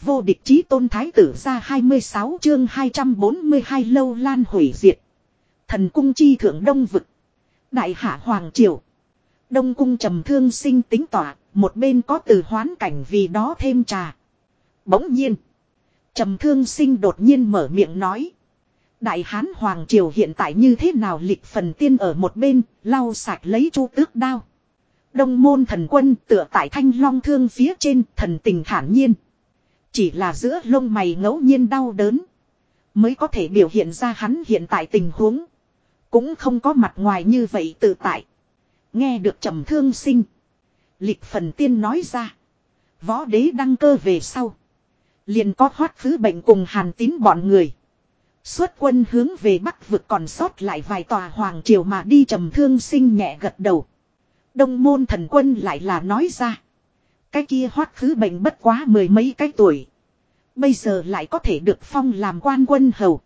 Vô địch chí tôn thái tử ra 26 chương 242 lâu lan hủy diệt. Thần cung chi thượng đông vực. Đại hạ hoàng triều. Đông cung trầm thương sinh tính tỏa, một bên có từ hoán cảnh vì đó thêm trà. Bỗng nhiên. Trầm thương sinh đột nhiên mở miệng nói. Đại hán hoàng triều hiện tại như thế nào lịch phần tiên ở một bên, lau sạch lấy chu tước đao. Đông môn thần quân tựa tại thanh long thương phía trên thần tình thản nhiên. Chỉ là giữa lông mày ngẫu nhiên đau đớn. Mới có thể biểu hiện ra hắn hiện tại tình huống. Cũng không có mặt ngoài như vậy tự tại. Nghe được trầm thương sinh. Lịch phần tiên nói ra. Võ đế đăng cơ về sau. Liền có hoát khứ bệnh cùng hàn tín bọn người. Xuất quân hướng về bắc vực còn sót lại vài tòa hoàng triều mà đi trầm thương sinh nhẹ gật đầu. Đông môn thần quân lại là nói ra. Cái kia hoát khứ bệnh bất quá mười mấy cái tuổi. Bây giờ lại có thể được phong làm quan quân hầu.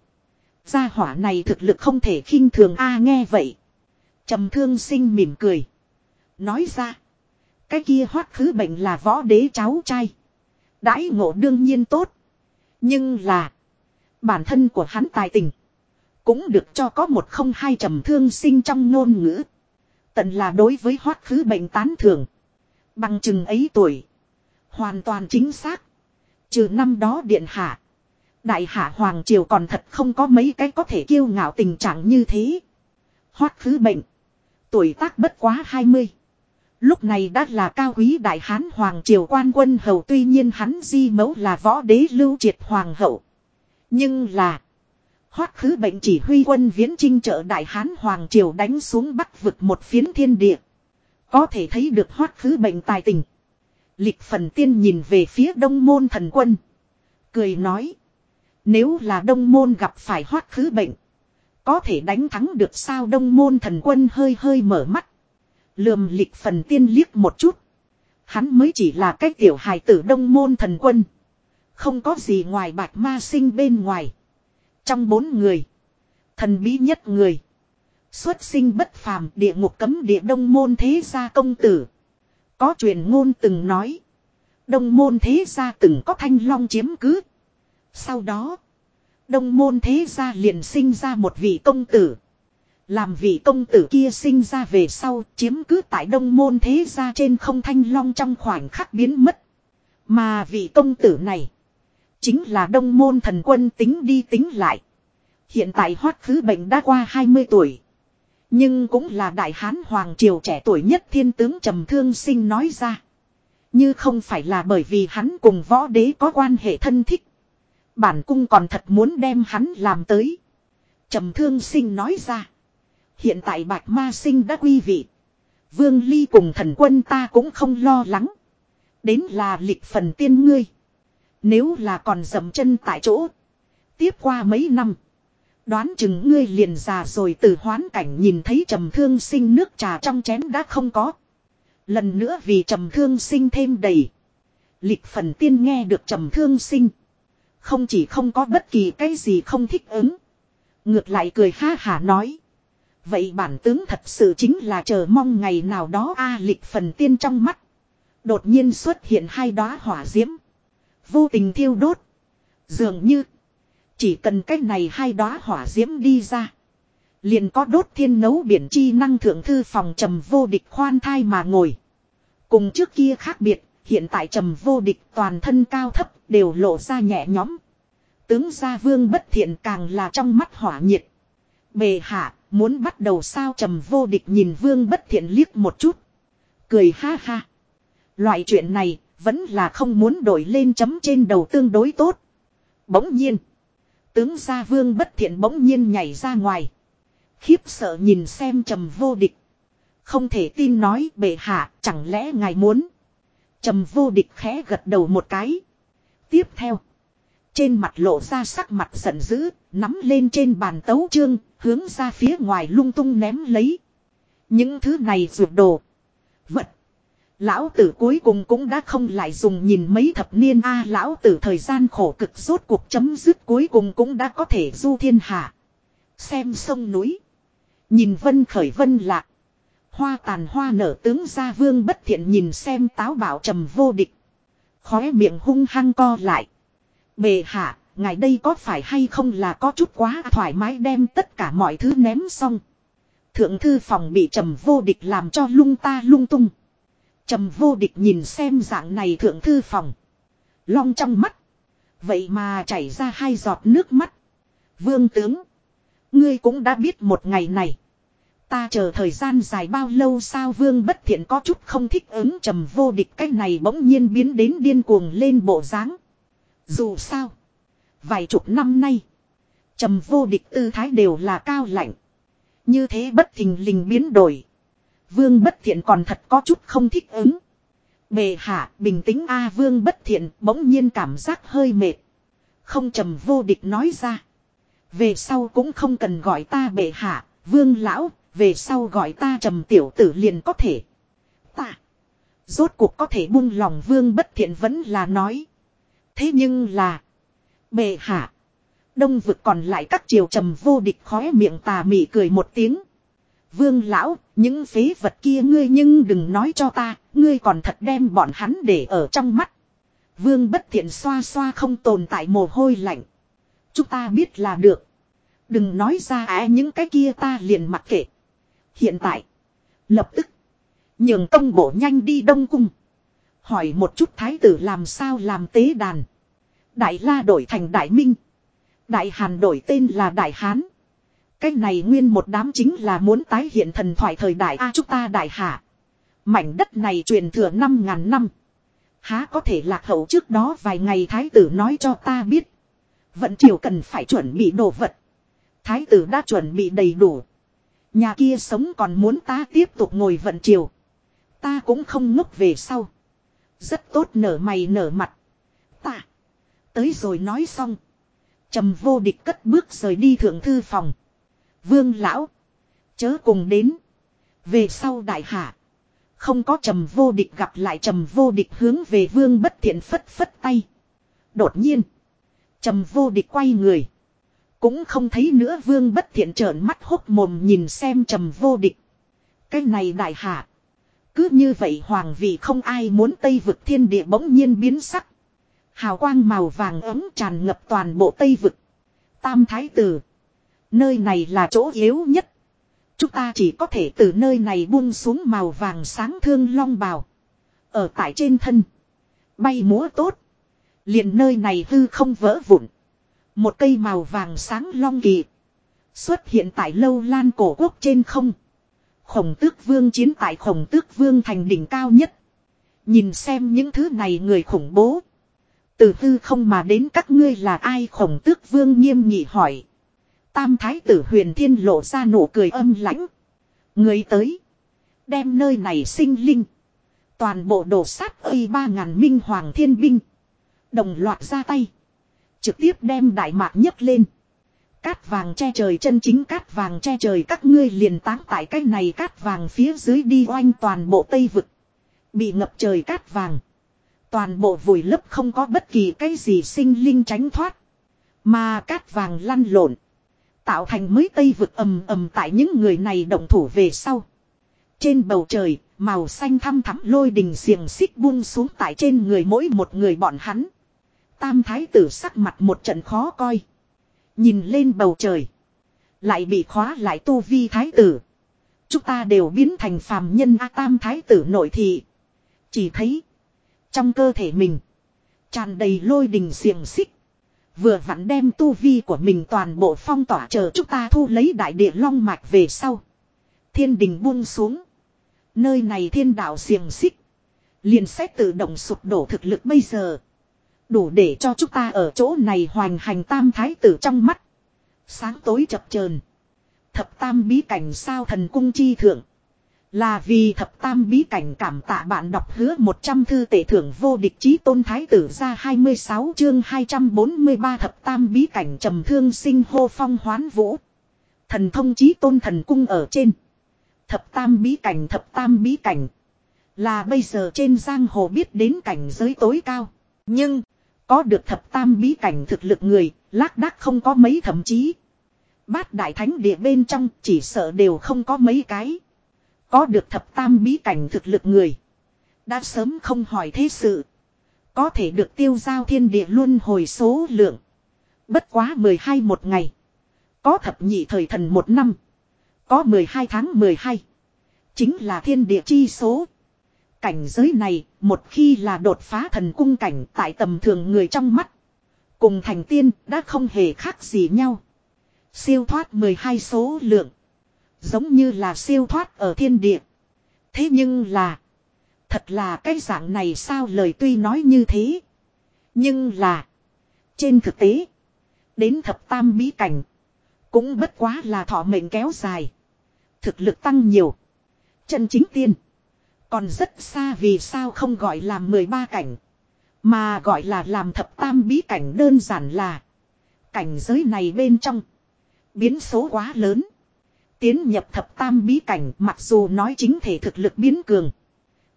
Gia hỏa này thực lực không thể khinh thường a à, nghe vậy. trầm thương sinh mỉm cười. Nói ra. Cái kia hoát khứ bệnh là võ đế cháu trai. Đãi ngộ đương nhiên tốt. Nhưng là. Bản thân của hắn tài tình. Cũng được cho có một không hai trầm thương sinh trong ngôn ngữ. Tận là đối với hoát khứ bệnh tán thưởng. Bằng chừng ấy tuổi. Hoàn toàn chính xác. Trừ năm đó điện hạ. Đại hạ Hoàng Triều còn thật không có mấy cái có thể kiêu ngạo tình trạng như thế. Hoát khứ bệnh. Tuổi tác bất quá 20. Lúc này đã là cao quý đại hán Hoàng Triều quan quân hầu, tuy nhiên hắn di mẫu là võ đế lưu triệt Hoàng hậu. Nhưng là. Hoát khứ bệnh chỉ huy quân viễn trinh trợ đại hán Hoàng Triều đánh xuống bắc vực một phiến thiên địa. Có thể thấy được hoát khứ bệnh tài tình. Lịch phần tiên nhìn về phía đông môn thần quân. Cười nói. Nếu là đông môn gặp phải hoát khứ bệnh. Có thể đánh thắng được sao đông môn thần quân hơi hơi mở mắt. Lườm lịch phần tiên liếc một chút. Hắn mới chỉ là cái tiểu hài tử đông môn thần quân. Không có gì ngoài bạch ma sinh bên ngoài. Trong bốn người. Thần bí nhất người. Xuất sinh bất phàm địa ngục cấm địa đông môn thế gia công tử. Có truyền ngôn từng nói. Đông môn thế gia từng có thanh long chiếm cứ. Sau đó. Đông môn thế gia liền sinh ra một vị công tử. Làm vị công tử kia sinh ra về sau chiếm cứ tại đông môn thế gia trên không thanh long trong khoảnh khắc biến mất. Mà vị công tử này. Chính là đông môn thần quân tính đi tính lại. Hiện tại hoát khứ bệnh đã qua 20 tuổi. Nhưng cũng là đại hán hoàng triều trẻ tuổi nhất thiên tướng trầm thương sinh nói ra. Như không phải là bởi vì hắn cùng võ đế có quan hệ thân thích. Bản cung còn thật muốn đem hắn làm tới. Trầm thương sinh nói ra. Hiện tại bạch ma sinh đã quy vị. Vương Ly cùng thần quân ta cũng không lo lắng. Đến là lịch phần tiên ngươi. Nếu là còn dầm chân tại chỗ. Tiếp qua mấy năm. Đoán chừng ngươi liền già rồi từ hoán cảnh nhìn thấy trầm thương sinh nước trà trong chén đã không có. Lần nữa vì trầm thương sinh thêm đầy. Lịch phần tiên nghe được trầm thương sinh. Không chỉ không có bất kỳ cái gì không thích ứng. Ngược lại cười ha hả nói. Vậy bản tướng thật sự chính là chờ mong ngày nào đó a lịch phần tiên trong mắt. Đột nhiên xuất hiện hai đóa hỏa diễm. Vô tình thiêu đốt. Dường như. Chỉ cần cách này hai đóa hỏa diễm đi ra. Liền có đốt thiên nấu biển chi năng thượng thư phòng trầm vô địch khoan thai mà ngồi. Cùng trước kia khác biệt, hiện tại trầm vô địch toàn thân cao thấp đều lộ ra nhẹ nhõm. Tướng gia vương bất thiện càng là trong mắt hỏa nhiệt. Bề hạ, muốn bắt đầu sao trầm vô địch nhìn vương bất thiện liếc một chút. Cười ha ha. Loại chuyện này, vẫn là không muốn đổi lên chấm trên đầu tương đối tốt. Bỗng nhiên. Tướng gia vương bất thiện bỗng nhiên nhảy ra ngoài. Khiếp sợ nhìn xem trầm vô địch. Không thể tin nói bệ hạ chẳng lẽ ngài muốn. Trầm vô địch khẽ gật đầu một cái. Tiếp theo. Trên mặt lộ ra sắc mặt giận dữ, nắm lên trên bàn tấu chương, hướng ra phía ngoài lung tung ném lấy. Những thứ này ruột đồ. Vật. Lão tử cuối cùng cũng đã không lại dùng nhìn mấy thập niên a lão tử thời gian khổ cực rốt cuộc chấm dứt cuối cùng cũng đã có thể du thiên hạ. Xem sông núi. Nhìn vân khởi vân lạc. Hoa tàn hoa nở tướng gia vương bất thiện nhìn xem táo bảo trầm vô địch. Khóe miệng hung hăng co lại. Bề hạ, ngài đây có phải hay không là có chút quá thoải mái đem tất cả mọi thứ ném xong. Thượng thư phòng bị trầm vô địch làm cho lung ta lung tung. Trầm vô địch nhìn xem dạng này thượng thư phòng. Long trong mắt. Vậy mà chảy ra hai giọt nước mắt. Vương tướng. Ngươi cũng đã biết một ngày này. Ta chờ thời gian dài bao lâu sao vương bất thiện có chút không thích ứng trầm vô địch cái này bỗng nhiên biến đến điên cuồng lên bộ dáng. Dù sao. Vài chục năm nay. Trầm vô địch tư thái đều là cao lạnh. Như thế bất thình lình biến đổi. Vương bất thiện còn thật có chút không thích ứng. Bề hạ bình tĩnh A vương bất thiện bỗng nhiên cảm giác hơi mệt. Không trầm vô địch nói ra. Về sau cũng không cần gọi ta bệ hạ, vương lão, về sau gọi ta trầm tiểu tử liền có thể. Ta. Rốt cuộc có thể buông lòng vương bất thiện vẫn là nói. Thế nhưng là. Bệ hạ. Đông vực còn lại các triều trầm vô địch khóe miệng tà mị cười một tiếng. Vương lão, những phế vật kia ngươi nhưng đừng nói cho ta, ngươi còn thật đem bọn hắn để ở trong mắt. Vương bất thiện xoa xoa không tồn tại mồ hôi lạnh. Chúng ta biết là được. Đừng nói ra á những cái kia ta liền mặc kệ. Hiện tại. Lập tức. Nhường công bộ nhanh đi Đông Cung. Hỏi một chút thái tử làm sao làm tế đàn. Đại La đổi thành Đại Minh. Đại Hàn đổi tên là Đại Hán. Cái này nguyên một đám chính là muốn tái hiện thần thoại thời đại A chúng ta đại hạ. Mảnh đất này truyền thừa năm ngàn năm. Há có thể lạc hậu trước đó vài ngày thái tử nói cho ta biết. Vận triều cần phải chuẩn bị đồ vật. Thái tử đã chuẩn bị đầy đủ. Nhà kia sống còn muốn ta tiếp tục ngồi vận triều. Ta cũng không ngốc về sau. Rất tốt nở mày nở mặt. Ta. Tới rồi nói xong. trầm vô địch cất bước rời đi thượng thư phòng. Vương lão. Chớ cùng đến. Về sau đại hạ. Không có trầm vô địch gặp lại trầm vô địch hướng về vương bất thiện phất phất tay. Đột nhiên. Trầm vô địch quay người. Cũng không thấy nữa vương bất thiện trợn mắt hốc mồm nhìn xem trầm vô địch. Cái này đại hạ. Cứ như vậy hoàng vị không ai muốn tây vực thiên địa bỗng nhiên biến sắc. Hào quang màu vàng ấm tràn ngập toàn bộ tây vực. Tam thái tử. Nơi này là chỗ yếu nhất. Chúng ta chỉ có thể từ nơi này buông xuống màu vàng sáng thương long bào. Ở tại trên thân. Bay múa tốt. liền nơi này hư không vỡ vụn. Một cây màu vàng sáng long kỳ. Xuất hiện tại lâu lan cổ quốc trên không. Khổng tước vương chiến tại khổng tước vương thành đỉnh cao nhất. Nhìn xem những thứ này người khủng bố. Từ hư không mà đến các ngươi là ai khổng tước vương nghiêm nghị hỏi. Tam thái tử huyền thiên lộ ra nụ cười âm lãnh. Người tới. Đem nơi này sinh linh. Toàn bộ đổ sát ơi ba ngàn minh hoàng thiên binh. Đồng loạt ra tay. Trực tiếp đem đại mạc nhấc lên. Cát vàng che trời chân chính cát vàng che trời các ngươi liền táng tại cái này cát vàng phía dưới đi oanh toàn bộ tây vực. Bị ngập trời cát vàng. Toàn bộ vùi lấp không có bất kỳ cái gì sinh linh tránh thoát. Mà cát vàng lăn lộn. Tạo thành mới tây vực ầm ầm tại những người này động thủ về sau. Trên bầu trời, màu xanh thăm thắm lôi đình xiềng xích buông xuống tại trên người mỗi một người bọn hắn. Tam thái tử sắc mặt một trận khó coi. Nhìn lên bầu trời. Lại bị khóa lại tu vi thái tử. Chúng ta đều biến thành phàm nhân A tam thái tử nội thị. Chỉ thấy. Trong cơ thể mình. tràn đầy lôi đình xiềng xích. Vừa vặn đem tu vi của mình toàn bộ phong tỏa chờ chúng ta thu lấy đại địa long mạch về sau. Thiên đình buông xuống. Nơi này thiên đạo xiềng xích. Liền xét tự động sụp đổ thực lực bây giờ. Đủ để cho chúng ta ở chỗ này hoành hành tam thái tử trong mắt. Sáng tối chập chờn Thập tam bí cảnh sao thần cung chi thượng. Là vì thập tam bí cảnh cảm tạ bạn đọc hứa 100 thư tể thưởng vô địch chí tôn thái tử ra 26 chương 243 thập tam bí cảnh trầm thương sinh hô phong hoán vũ. Thần thông chí tôn thần cung ở trên. Thập tam bí cảnh thập tam bí cảnh. Là bây giờ trên giang hồ biết đến cảnh giới tối cao. Nhưng, có được thập tam bí cảnh thực lực người, lác đác không có mấy thậm chí. Bát đại thánh địa bên trong chỉ sợ đều không có mấy cái. Có được thập tam bí cảnh thực lực người. Đã sớm không hỏi thế sự. Có thể được tiêu giao thiên địa luôn hồi số lượng. Bất quá 12 một ngày. Có thập nhị thời thần một năm. Có 12 tháng 12. Chính là thiên địa chi số. Cảnh giới này, một khi là đột phá thần cung cảnh tại tầm thường người trong mắt. Cùng thành tiên đã không hề khác gì nhau. Siêu thoát 12 số lượng. Giống như là siêu thoát ở thiên địa. Thế nhưng là. Thật là cái dạng này sao lời tuy nói như thế. Nhưng là. Trên thực tế. Đến thập tam bí cảnh. Cũng bất quá là thọ mệnh kéo dài. Thực lực tăng nhiều. Chân chính tiên. Còn rất xa vì sao không gọi là 13 cảnh. Mà gọi là làm thập tam bí cảnh đơn giản là. Cảnh giới này bên trong. Biến số quá lớn. Tiến nhập thập tam bí cảnh mặc dù nói chính thể thực lực biến cường.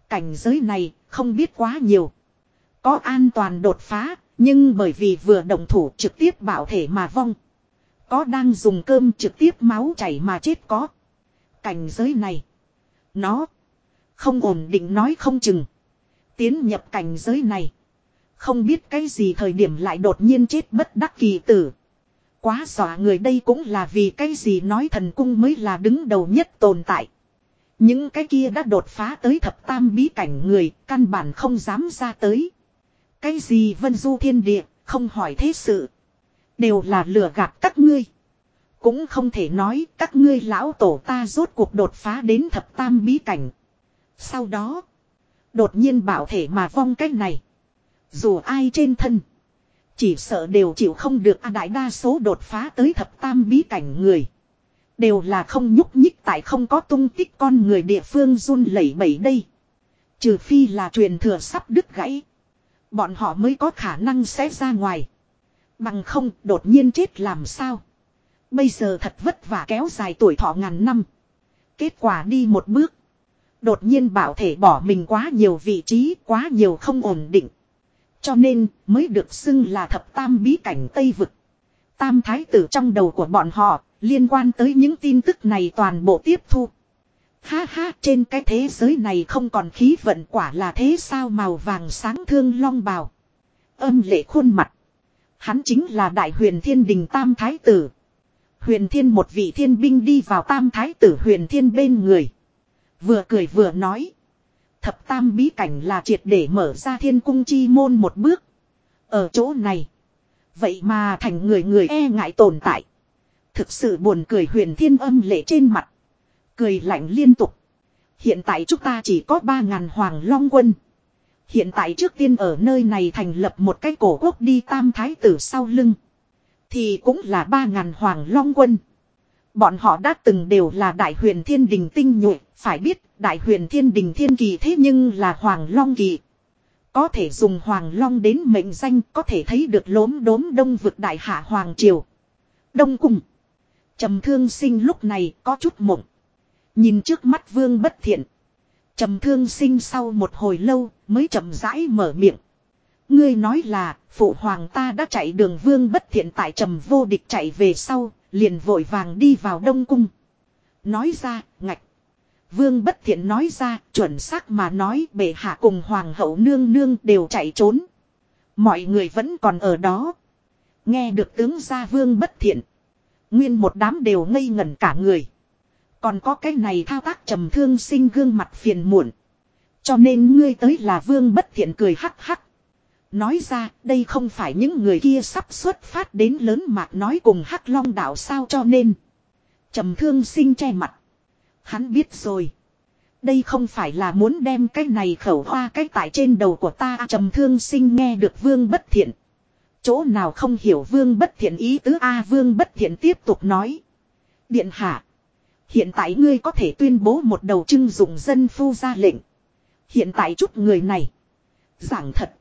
Cảnh giới này không biết quá nhiều. Có an toàn đột phá, nhưng bởi vì vừa động thủ trực tiếp bảo thể mà vong. Có đang dùng cơm trực tiếp máu chảy mà chết có. Cảnh giới này. Nó. Không ổn định nói không chừng. Tiến nhập cảnh giới này. Không biết cái gì thời điểm lại đột nhiên chết bất đắc kỳ tử. Quá dọa người đây cũng là vì cái gì nói thần cung mới là đứng đầu nhất tồn tại. Những cái kia đã đột phá tới thập tam bí cảnh người, căn bản không dám ra tới. Cái gì vân du thiên địa, không hỏi thế sự. Đều là lừa gạt các ngươi. Cũng không thể nói các ngươi lão tổ ta rốt cuộc đột phá đến thập tam bí cảnh. Sau đó, đột nhiên bảo thể mà vong cách này. Dù ai trên thân, chỉ sợ đều chịu không được a đại đa số đột phá tới thập tam bí cảnh người. Đều là không nhúc nhích tại không có tung tích con người địa phương run lẩy bẩy đây. Trừ phi là truyền thừa sắp đứt gãy. Bọn họ mới có khả năng sẽ ra ngoài. Bằng không đột nhiên chết làm sao. Bây giờ thật vất vả kéo dài tuổi thọ ngàn năm. Kết quả đi một bước. Đột nhiên bảo thể bỏ mình quá nhiều vị trí, quá nhiều không ổn định. Cho nên mới được xưng là thập tam bí cảnh Tây Vực. Tam thái tử trong đầu của bọn họ, liên quan tới những tin tức này toàn bộ tiếp thu. Ha ha, trên cái thế giới này không còn khí vận quả là thế sao màu vàng sáng thương long bào. Âm lệ khuôn mặt. Hắn chính là đại huyền thiên đình tam thái tử. Huyền thiên một vị thiên binh đi vào tam thái tử huyền thiên bên người. Vừa cười vừa nói. Thập tam bí cảnh là triệt để mở ra thiên cung chi môn một bước. Ở chỗ này. Vậy mà thành người người e ngại tồn tại. Thực sự buồn cười huyền thiên âm lệ trên mặt. Cười lạnh liên tục. Hiện tại chúng ta chỉ có ba ngàn hoàng long quân. Hiện tại trước tiên ở nơi này thành lập một cái cổ quốc đi tam thái tử sau lưng. Thì cũng là ba ngàn hoàng long quân. Bọn họ đã từng đều là đại huyền thiên đình tinh nhuệ, phải biết đại huyền thiên đình thiên kỳ thế nhưng là hoàng long kỳ. Có thể dùng hoàng long đến mệnh danh có thể thấy được lốm đốm đông vực đại hạ hoàng triều. Đông cung. trầm thương sinh lúc này có chút mộng. Nhìn trước mắt vương bất thiện. trầm thương sinh sau một hồi lâu mới chậm rãi mở miệng. Ngươi nói là phụ hoàng ta đã chạy đường vương bất thiện tại trầm vô địch chạy về sau, liền vội vàng đi vào đông cung. Nói ra, ngạch. Vương bất thiện nói ra, chuẩn xác mà nói, bệ hạ cùng hoàng hậu nương nương đều chạy trốn. Mọi người vẫn còn ở đó. Nghe được tướng gia vương bất thiện. Nguyên một đám đều ngây ngẩn cả người. Còn có cái này thao tác trầm thương sinh gương mặt phiền muộn. Cho nên ngươi tới là vương bất thiện cười hắc hắc. Nói ra, đây không phải những người kia sắp xuất phát đến lớn mạc nói cùng hắc long đạo sao cho nên. trầm thương sinh che mặt. Hắn biết rồi. Đây không phải là muốn đem cái này khẩu hoa cái tại trên đầu của ta trầm thương sinh nghe được vương bất thiện. Chỗ nào không hiểu vương bất thiện ý tứ A, vương bất thiện tiếp tục nói. Điện hạ. Hiện tại ngươi có thể tuyên bố một đầu trưng dụng dân phu ra lệnh. Hiện tại chút người này. Giảng thật.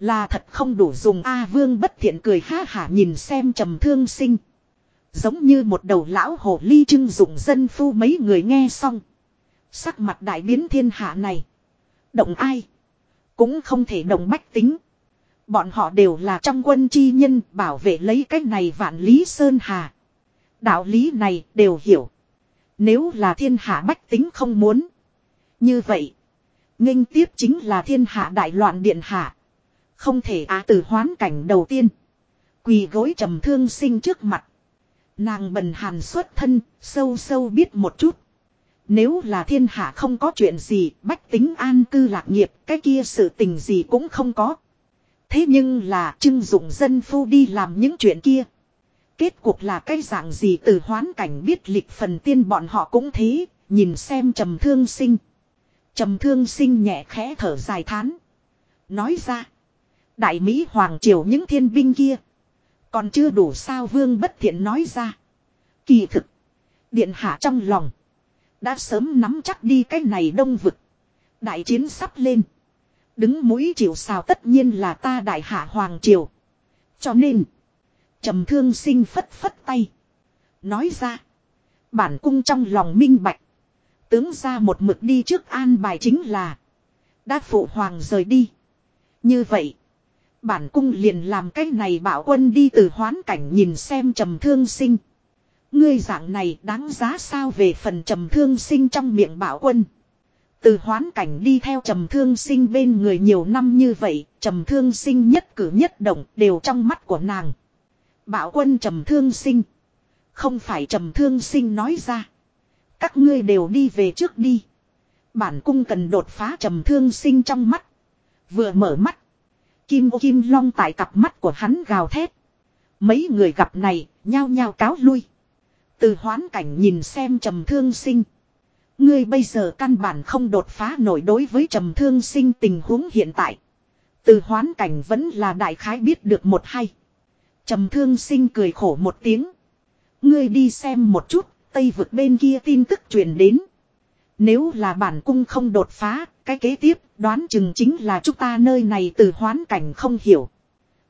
Là thật không đủ dùng A, vương bất thiện cười ha hả nhìn xem trầm thương sinh. Giống như một đầu lão hồ ly trưng dụng dân phu mấy người nghe xong. Sắc mặt đại biến thiên hạ này. Động ai. Cũng không thể động bách tính. Bọn họ đều là trong quân chi nhân, bảo vệ lấy cái này vạn lý sơn hà. Đạo lý này đều hiểu. Nếu là thiên hạ bách tính không muốn. Như vậy. nghênh tiếp chính là thiên hạ đại loạn điện hạ. Không thể á từ hoán cảnh đầu tiên. Quỳ gối trầm thương sinh trước mặt. Nàng bần hàn xuất thân, sâu sâu biết một chút. Nếu là thiên hạ không có chuyện gì, bách tính an cư lạc nghiệp, cái kia sự tình gì cũng không có. Thế nhưng là trưng dụng dân phu đi làm những chuyện kia. Kết cuộc là cái dạng gì từ hoán cảnh biết lịch phần tiên bọn họ cũng thế, nhìn xem trầm thương sinh. Trầm thương sinh nhẹ khẽ thở dài thán. Nói ra, đại Mỹ Hoàng Triều những thiên binh kia. Còn chưa đủ sao vương bất thiện nói ra. Kỳ thực, điện hạ trong lòng. Đã sớm nắm chắc đi cái này đông vực. Đại chiến sắp lên. Đứng mũi chịu sao tất nhiên là ta đại hạ Hoàng Triều. Cho nên, trầm thương sinh phất phất tay. Nói ra, bản cung trong lòng minh bạch. Tướng ra một mực đi trước an bài chính là. Đã phụ hoàng rời đi. Như vậy, bản cung liền làm cái này bảo quân đi từ hoán cảnh nhìn xem trầm thương sinh. Ngươi dạng này đáng giá sao về phần trầm thương sinh trong miệng bảo quân. Từ hoán cảnh đi theo trầm thương sinh bên người nhiều năm như vậy, trầm thương sinh nhất cử nhất động đều trong mắt của nàng. Bảo quân trầm thương sinh. Không phải trầm thương sinh nói ra. Các ngươi đều đi về trước đi. Bản cung cần đột phá trầm thương sinh trong mắt. Vừa mở mắt. Kim ô kim long tại cặp mắt của hắn gào thét. Mấy người gặp này, nhao nhao cáo lui. Từ hoán cảnh nhìn xem trầm thương sinh. Ngươi bây giờ căn bản không đột phá nổi đối với trầm thương sinh tình huống hiện tại. Từ hoán cảnh vẫn là đại khái biết được một hay. Trầm thương sinh cười khổ một tiếng. Ngươi đi xem một chút, tây vực bên kia tin tức truyền đến. Nếu là bản cung không đột phá, cái kế tiếp đoán chừng chính là chúng ta nơi này từ hoán cảnh không hiểu.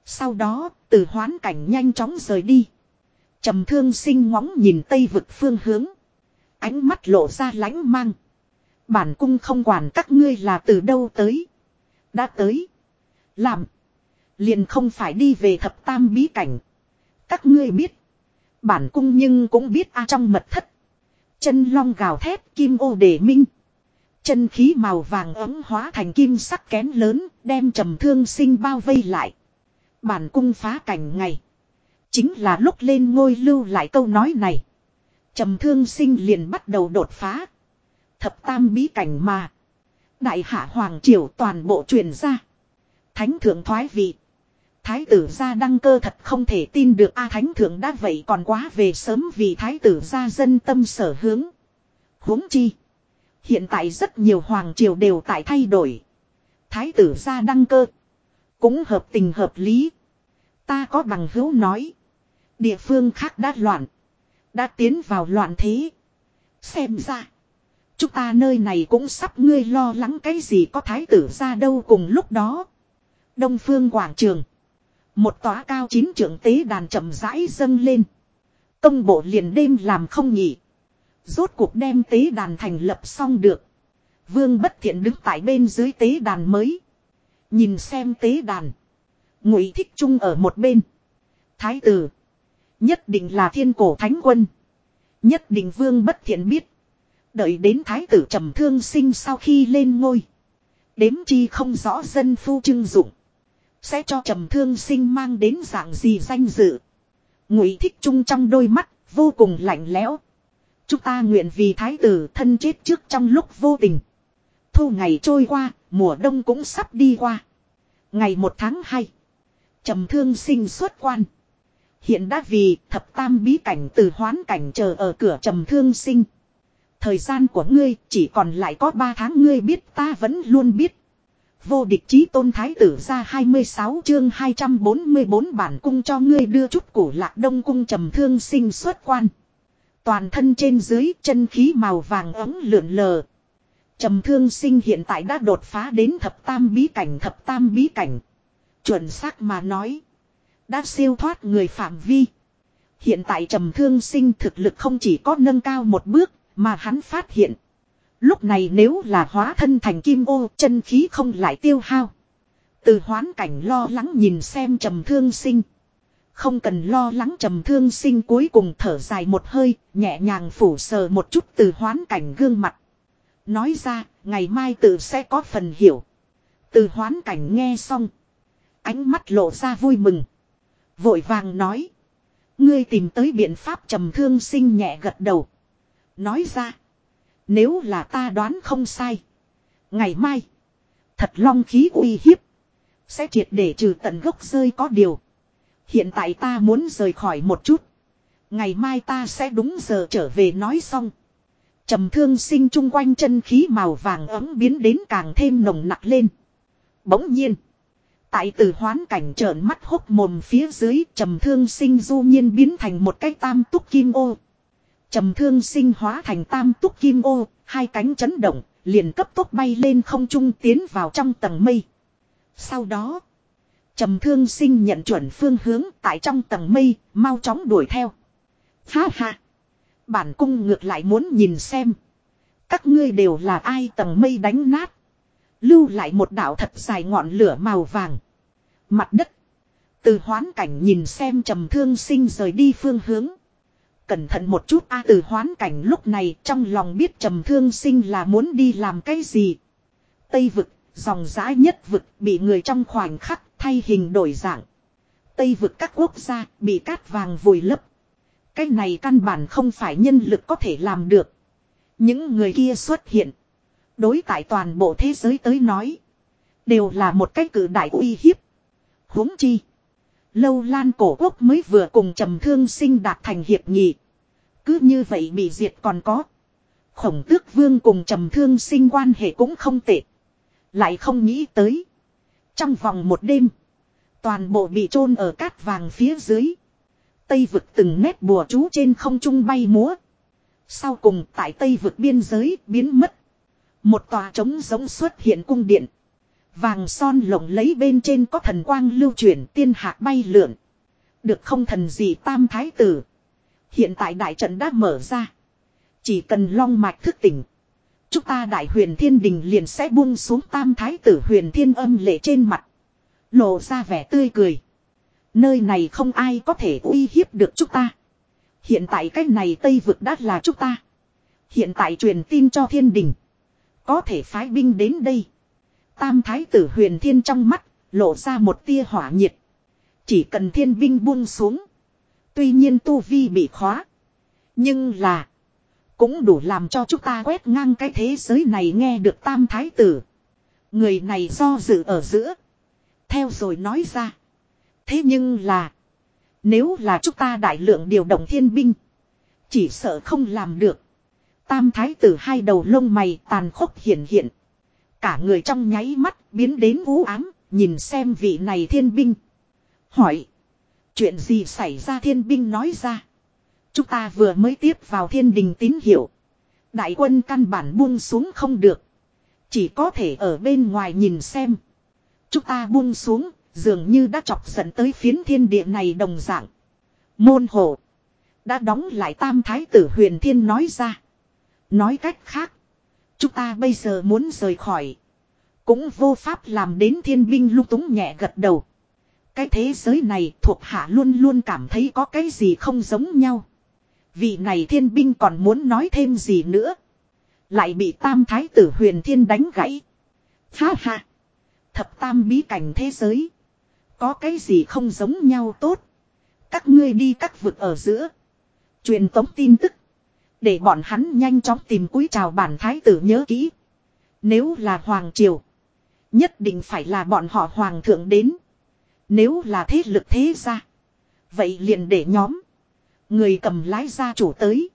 Sau đó, từ hoán cảnh nhanh chóng rời đi. trầm thương sinh ngóng nhìn tây vực phương hướng. Ánh mắt lộ ra lánh mang. Bản cung không quản các ngươi là từ đâu tới. Đã tới. Làm. Liền không phải đi về thập tam bí cảnh. Các ngươi biết. Bản cung nhưng cũng biết a trong mật thất. Chân long gào thét kim ô để minh. Chân khí màu vàng ấm hóa thành kim sắc kén lớn, đem trầm thương sinh bao vây lại. Bản cung phá cảnh ngày. Chính là lúc lên ngôi lưu lại câu nói này. Trầm thương sinh liền bắt đầu đột phá. Thập tam bí cảnh mà. Đại hạ hoàng triều toàn bộ truyền ra. Thánh thượng thoái vị. Thái tử gia đăng cơ thật không thể tin được A Thánh thượng đã vậy còn quá về sớm vì thái tử gia dân tâm sở hướng. huống chi. Hiện tại rất nhiều hoàng triều đều tại thay đổi. Thái tử ra đăng cơ. Cũng hợp tình hợp lý. Ta có bằng hữu nói. Địa phương khác đã loạn. Đã tiến vào loạn thế. Xem ra. Chúng ta nơi này cũng sắp ngươi lo lắng cái gì có thái tử ra đâu cùng lúc đó. Đông phương quảng trường. Một tòa cao chín trưởng tế đàn chậm rãi dâng lên. Công bộ liền đêm làm không nghỉ. Rốt cuộc đem tế đàn thành lập xong được. Vương bất thiện đứng tại bên dưới tế đàn mới. Nhìn xem tế đàn. Ngụy thích trung ở một bên. Thái tử. Nhất định là thiên cổ thánh quân. Nhất định vương bất thiện biết. Đợi đến thái tử trầm thương sinh sau khi lên ngôi. Đếm chi không rõ dân phu trưng dụng. Sẽ cho trầm thương sinh mang đến dạng gì danh dự. Ngụy thích trung trong đôi mắt, vô cùng lạnh lẽo. Chúng ta nguyện vì thái tử thân chết trước trong lúc vô tình. Thu ngày trôi qua, mùa đông cũng sắp đi qua. Ngày một tháng hai Trầm thương sinh xuất quan. Hiện đã vì thập tam bí cảnh từ hoán cảnh chờ ở cửa trầm thương sinh. Thời gian của ngươi chỉ còn lại có ba tháng ngươi biết ta vẫn luôn biết. Vô địch chí tôn thái tử ra 26 chương 244 bản cung cho ngươi đưa chút cổ lạc đông cung trầm thương sinh xuất quan. Toàn thân trên dưới chân khí màu vàng ấm lượn lờ. Trầm thương sinh hiện tại đã đột phá đến thập tam bí cảnh, thập tam bí cảnh. Chuẩn xác mà nói. Đã siêu thoát người phạm vi. Hiện tại trầm thương sinh thực lực không chỉ có nâng cao một bước, mà hắn phát hiện. Lúc này nếu là hóa thân thành kim ô, chân khí không lại tiêu hao. Từ hoán cảnh lo lắng nhìn xem trầm thương sinh. Không cần lo lắng trầm thương sinh cuối cùng thở dài một hơi, nhẹ nhàng phủ sờ một chút từ hoán cảnh gương mặt. Nói ra, ngày mai tự sẽ có phần hiểu. Từ hoán cảnh nghe xong. Ánh mắt lộ ra vui mừng. Vội vàng nói. Ngươi tìm tới biện pháp trầm thương sinh nhẹ gật đầu. Nói ra. Nếu là ta đoán không sai. Ngày mai. Thật long khí uy hiếp. Sẽ triệt để trừ tận gốc rơi có điều. Hiện tại ta muốn rời khỏi một chút. Ngày mai ta sẽ đúng giờ trở về nói xong. trầm thương sinh chung quanh chân khí màu vàng ấm biến đến càng thêm nồng nặc lên. Bỗng nhiên. Tại từ hoán cảnh trợn mắt hốc mồm phía dưới trầm thương sinh du nhiên biến thành một cái tam túc kim ô. Trầm thương sinh hóa thành tam túc kim ô, hai cánh chấn động, liền cấp tốc bay lên không trung tiến vào trong tầng mây. Sau đó, trầm thương sinh nhận chuẩn phương hướng tại trong tầng mây, mau chóng đuổi theo. Ha ha! Bản cung ngược lại muốn nhìn xem. Các ngươi đều là ai tầng mây đánh nát. Lưu lại một đạo thật dài ngọn lửa màu vàng. Mặt đất. Từ hoán cảnh nhìn xem trầm thương sinh rời đi phương hướng. Cẩn thận một chút a từ hoán cảnh lúc này trong lòng biết trầm thương sinh là muốn đi làm cái gì. Tây vực, dòng giã nhất vực bị người trong khoảnh khắc thay hình đổi dạng. Tây vực các quốc gia bị cát vàng vùi lấp. Cái này căn bản không phải nhân lực có thể làm được. Những người kia xuất hiện. Đối tại toàn bộ thế giới tới nói. Đều là một cách cử đại uy hiếp huống chi. Lâu lan cổ quốc mới vừa cùng trầm thương sinh đạt thành hiệp nghị. Cứ như vậy bị diệt còn có. Khổng tước vương cùng trầm thương sinh quan hệ cũng không tệ. Lại không nghĩ tới. Trong vòng một đêm. Toàn bộ bị chôn ở cát vàng phía dưới. Tây vực từng nét bùa chú trên không trung bay múa. Sau cùng tại Tây vực biên giới biến mất. Một tòa trống giống xuất hiện cung điện. Vàng son lộng lấy bên trên có thần quang lưu chuyển, tiên hạ bay lượn. Được không thần gì tam thái tử. Hiện tại đại trận đã mở ra. Chỉ cần long mạch thức tỉnh. Chúng ta đại huyền thiên đình liền sẽ buông xuống tam thái tử huyền thiên âm lệ trên mặt. Lộ ra vẻ tươi cười. Nơi này không ai có thể uy hiếp được chúng ta. Hiện tại cách này Tây vực đã là chúng ta. Hiện tại truyền tin cho thiên đình. Có thể phái binh đến đây. Tam thái tử huyền thiên trong mắt, lộ ra một tia hỏa nhiệt. Chỉ cần thiên binh buông xuống. Tuy nhiên tu vi bị khóa. Nhưng là. Cũng đủ làm cho chúng ta quét ngang cái thế giới này nghe được tam thái tử. Người này do dự ở giữa. Theo rồi nói ra. Thế nhưng là. Nếu là chúng ta đại lượng điều động thiên binh. Chỉ sợ không làm được. Tam thái tử hai đầu lông mày tàn khốc hiện hiện. Cả người trong nháy mắt biến đến u ám, nhìn xem vị này thiên binh. Hỏi. Chuyện gì xảy ra thiên binh nói ra. Chúng ta vừa mới tiếp vào thiên đình tín hiệu. Đại quân căn bản buông xuống không được. Chỉ có thể ở bên ngoài nhìn xem. Chúng ta buông xuống, dường như đã chọc giận tới phiến thiên địa này đồng dạng. Môn hộ. Đã đóng lại tam thái tử huyền thiên nói ra. Nói cách khác. Chúng ta bây giờ muốn rời khỏi. Cũng vô pháp làm đến thiên binh lung túng nhẹ gật đầu. Cái thế giới này thuộc hạ luôn luôn cảm thấy có cái gì không giống nhau. Vị này thiên binh còn muốn nói thêm gì nữa. Lại bị tam thái tử huyền thiên đánh gãy. Ha ha. Thập tam bí cảnh thế giới. Có cái gì không giống nhau tốt. Các ngươi đi các vực ở giữa. Truyền tống tin tức. Để bọn hắn nhanh chóng tìm cúi chào bản thái tử nhớ kỹ. Nếu là Hoàng Triều. Nhất định phải là bọn họ Hoàng thượng đến. Nếu là thế lực thế ra. Vậy liền để nhóm. Người cầm lái gia chủ tới.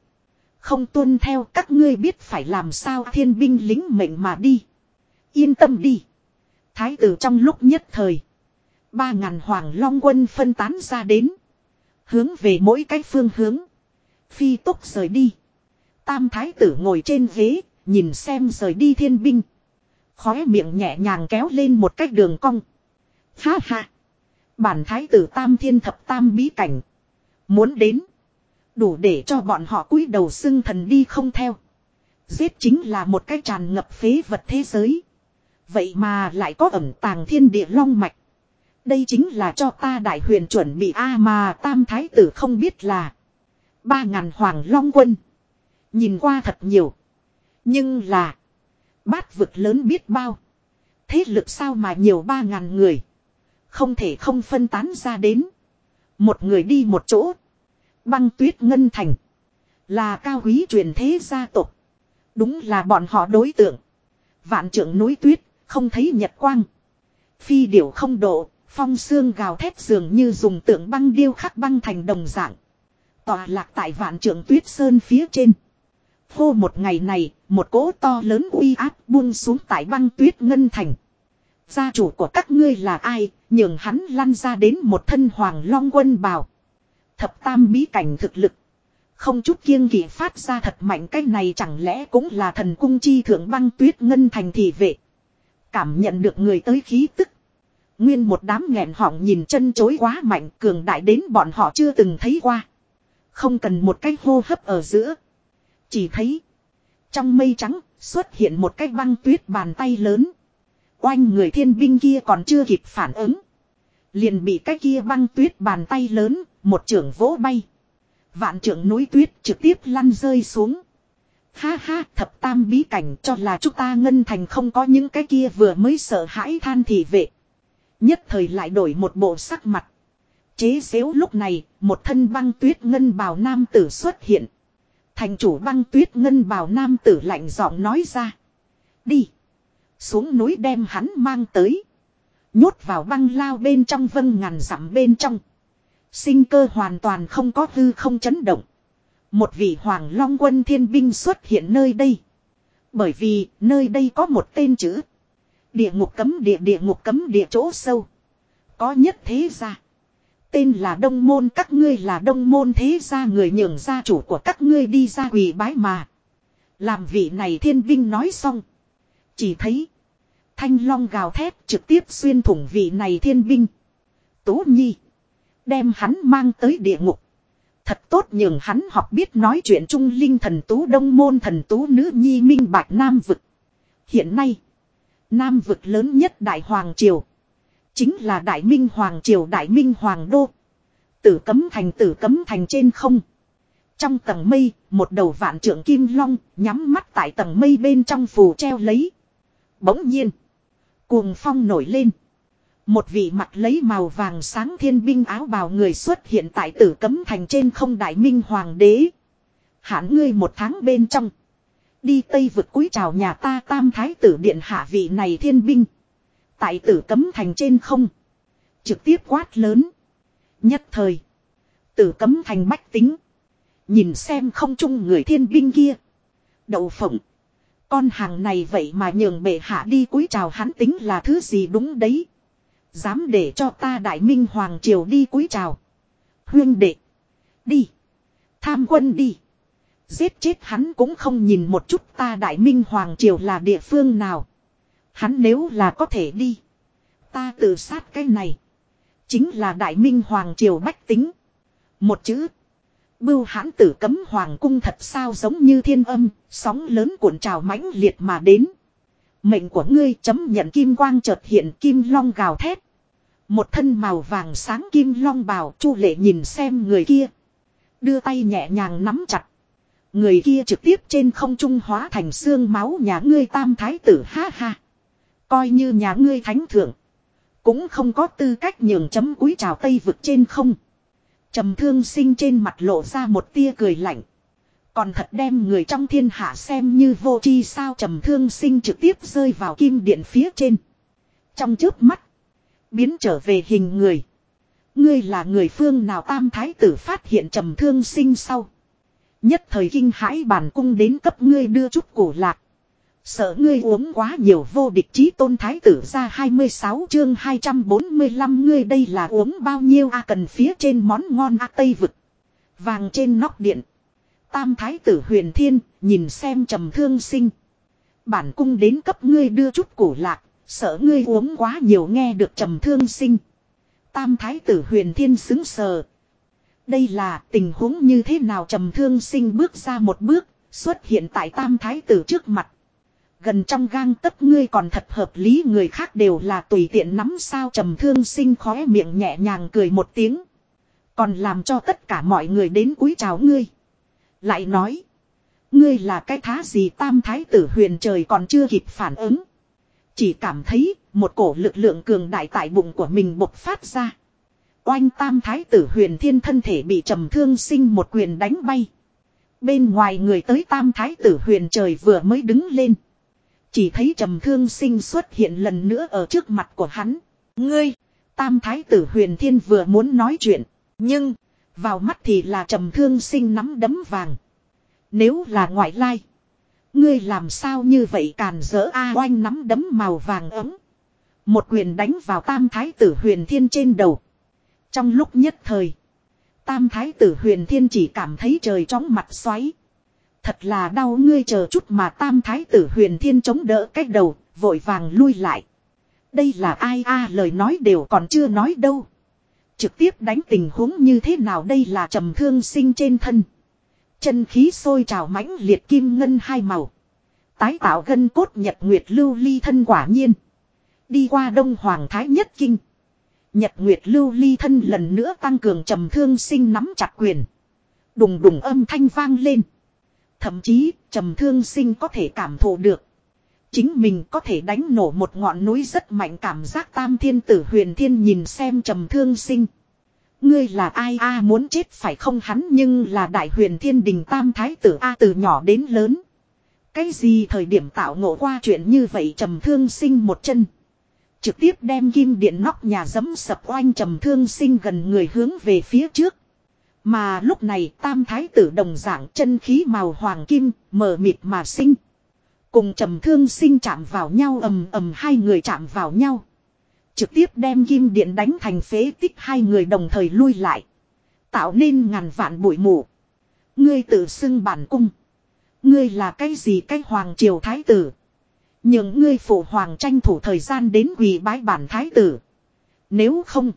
Không tuân theo các ngươi biết phải làm sao thiên binh lính mệnh mà đi. Yên tâm đi. Thái tử trong lúc nhất thời. Ba ngàn hoàng long quân phân tán ra đến. Hướng về mỗi cái phương hướng. Phi tốc rời đi. Tam thái tử ngồi trên ghế, nhìn xem rời đi thiên binh. Khóe miệng nhẹ nhàng kéo lên một cách đường cong. Ha ha. Bản thái tử tam thiên thập tam bí cảnh. Muốn đến. Đủ để cho bọn họ cúi đầu xưng thần đi không theo. Giết chính là một cái tràn ngập phế vật thế giới. Vậy mà lại có ẩm tàng thiên địa long mạch. Đây chính là cho ta đại huyền chuẩn bị A mà tam thái tử không biết là. Ba ngàn hoàng long quân. Nhìn qua thật nhiều. Nhưng là. Bát vực lớn biết bao. Thế lực sao mà nhiều ba ngàn người. Không thể không phân tán ra đến. Một người đi một chỗ. Băng tuyết ngân thành. Là cao quý truyền thế gia tộc. Đúng là bọn họ đối tượng. Vạn trưởng núi tuyết, không thấy nhật quang. Phi điểu không độ, phong xương gào thét dường như dùng tượng băng điêu khắc băng thành đồng dạng. Tòa lạc tại vạn trưởng tuyết sơn phía trên. Hô một ngày này, một cỗ to lớn uy áp buông xuống tại băng tuyết ngân thành. Gia chủ của các ngươi là ai, nhường hắn lăn ra đến một thân hoàng long quân bào. Thập tam bí cảnh thực lực. Không chút kiêng kỵ phát ra thật mạnh cái này chẳng lẽ cũng là thần cung chi thượng băng tuyết ngân thành thị vệ. Cảm nhận được người tới khí tức. Nguyên một đám nghẹn họng nhìn chân chối quá mạnh cường đại đến bọn họ chưa từng thấy qua. Không cần một cái hô hấp ở giữa. Chỉ thấy. Trong mây trắng xuất hiện một cái băng tuyết bàn tay lớn. Oanh người thiên binh kia còn chưa kịp phản ứng. Liền bị cái kia băng tuyết bàn tay lớn, một trưởng vỗ bay. Vạn trưởng núi tuyết trực tiếp lăn rơi xuống. Ha ha, thập tam bí cảnh cho là chúng ta ngân thành không có những cái kia vừa mới sợ hãi than thì vệ. Nhất thời lại đổi một bộ sắc mặt. Chế xếu lúc này, một thân băng tuyết ngân bào nam tử xuất hiện. Thành chủ băng tuyết ngân bào nam tử lạnh giọng nói ra. Đi. Xuống núi đem hắn mang tới. Nhốt vào băng lao bên trong vân ngàn dặm bên trong. Sinh cơ hoàn toàn không có hư không chấn động. Một vị hoàng long quân thiên binh xuất hiện nơi đây. Bởi vì nơi đây có một tên chữ. Địa ngục cấm địa địa ngục cấm địa chỗ sâu. Có nhất thế gia. Tên là đông môn, các ngươi là đông môn thế gia, người nhường gia chủ của các ngươi đi ra quỳ bái mà. Làm vị này thiên binh nói xong. Chỉ thấy. Thanh long gào thét trực tiếp xuyên thủng vị này thiên binh. Tố nhi. Đem hắn mang tới địa ngục. Thật tốt nhường hắn học biết nói chuyện trung linh thần tú đông môn thần tú nữ nhi minh bạch nam vực. Hiện nay. Nam vực lớn nhất đại hoàng triều. Chính là đại minh hoàng triều đại minh hoàng đô. Tử cấm thành tử cấm thành trên không. Trong tầng mây, một đầu vạn trưởng kim long nhắm mắt tại tầng mây bên trong phù treo lấy. Bỗng nhiên. Cuồng phong nổi lên. Một vị mặt lấy màu vàng sáng thiên binh áo bào người xuất hiện tại tử cấm thành trên không đại minh hoàng đế. Hãn ngươi một tháng bên trong. Đi Tây vực cúi chào nhà ta tam thái tử điện hạ vị này thiên binh. Tại tử cấm thành trên không. Trực tiếp quát lớn. Nhất thời. Tử cấm thành bách tính. Nhìn xem không chung người thiên binh kia. Đậu phộng. Con hàng này vậy mà nhường bệ hạ đi cúi chào hắn tính là thứ gì đúng đấy. Dám để cho ta đại minh hoàng triều đi cúi chào. Huyên đệ. Đi. Tham quân đi. Giết chết hắn cũng không nhìn một chút ta đại minh hoàng triều là địa phương nào. Hắn nếu là có thể đi. Ta tự sát cái này. Chính là đại minh hoàng triều bách tính. Một chữ. Bưu hãn tử cấm hoàng cung thật sao giống như thiên âm, sóng lớn cuộn trào mãnh liệt mà đến. Mệnh của ngươi chấm nhận kim quang chợt hiện kim long gào thét. Một thân màu vàng sáng kim long bào chu lệ nhìn xem người kia. Đưa tay nhẹ nhàng nắm chặt. Người kia trực tiếp trên không trung hóa thành xương máu nhà ngươi tam thái tử, ha ha. Coi như nhà ngươi thánh thượng. Cũng không có tư cách nhường chấm cúi trào tây vực trên không. trầm thương sinh trên mặt lộ ra một tia cười lạnh. Còn thật đem người trong thiên hạ xem như vô chi sao trầm thương sinh trực tiếp rơi vào kim điện phía trên. Trong trước mắt. Biến trở về hình người. Ngươi là người phương nào tam thái tử phát hiện trầm thương sinh sau. Nhất thời kinh hãi bản cung đến cấp ngươi đưa chút cổ lạc. Sợ ngươi uống quá nhiều vô địch chí tôn thái tử ra 26 chương 245 ngươi đây là uống bao nhiêu a cần phía trên món ngon a tây vực. Vàng trên nóc điện. Tam thái tử huyền thiên nhìn xem trầm thương sinh. Bản cung đến cấp ngươi đưa chút củ lạc. Sợ ngươi uống quá nhiều nghe được trầm thương sinh. Tam thái tử huyền thiên xứng sờ. Đây là tình huống như thế nào trầm thương sinh bước ra một bước, xuất hiện tại tam thái tử trước mặt. Gần trong gang tấc ngươi còn thật hợp lý người khác đều là tùy tiện nắm sao trầm thương sinh khóe miệng nhẹ nhàng cười một tiếng. Còn làm cho tất cả mọi người đến cúi chào ngươi. Lại nói. Ngươi là cái thá gì tam thái tử huyền trời còn chưa kịp phản ứng. Chỉ cảm thấy một cổ lực lượng cường đại tại bụng của mình bộc phát ra. Oanh tam thái tử huyền thiên thân thể bị trầm thương sinh một quyền đánh bay. Bên ngoài người tới tam thái tử huyền trời vừa mới đứng lên. Chỉ thấy trầm thương sinh xuất hiện lần nữa ở trước mặt của hắn. Ngươi, tam thái tử huyền thiên vừa muốn nói chuyện. Nhưng, vào mắt thì là trầm thương sinh nắm đấm vàng. Nếu là ngoại lai. Ngươi làm sao như vậy càn dỡ A oanh nắm đấm màu vàng ấm. Một quyền đánh vào tam thái tử huyền thiên trên đầu. Trong lúc nhất thời. Tam thái tử huyền thiên chỉ cảm thấy trời chóng mặt xoáy. Thật là đau ngươi chờ chút mà tam thái tử huyền thiên chống đỡ cách đầu, vội vàng lui lại. Đây là ai a lời nói đều còn chưa nói đâu. Trực tiếp đánh tình huống như thế nào đây là trầm thương sinh trên thân. Chân khí sôi trào mãnh liệt kim ngân hai màu. Tái tạo gân cốt nhật nguyệt lưu ly thân quả nhiên. Đi qua đông hoàng thái nhất kinh. Nhật nguyệt lưu ly thân lần nữa tăng cường trầm thương sinh nắm chặt quyền. Đùng đùng âm thanh vang lên. Thậm chí, trầm thương sinh có thể cảm thụ được. Chính mình có thể đánh nổ một ngọn núi rất mạnh cảm giác tam thiên tử huyền thiên nhìn xem trầm thương sinh. Ngươi là ai a muốn chết phải không hắn nhưng là đại huyền thiên đình tam thái tử a từ nhỏ đến lớn. Cái gì thời điểm tạo ngộ qua chuyện như vậy trầm thương sinh một chân. Trực tiếp đem kim điện nóc nhà dấm sập oanh trầm thương sinh gần người hướng về phía trước. Mà lúc này tam thái tử đồng dạng chân khí màu hoàng kim, mờ mịt mà sinh. Cùng trầm thương sinh chạm vào nhau ầm ầm hai người chạm vào nhau. Trực tiếp đem kim điện đánh thành phế tích hai người đồng thời lui lại. Tạo nên ngàn vạn bụi mù. Ngươi tự xưng bản cung. Ngươi là cái gì cái hoàng triều thái tử. Những ngươi phụ hoàng tranh thủ thời gian đến quỳ bái bản thái tử. Nếu không.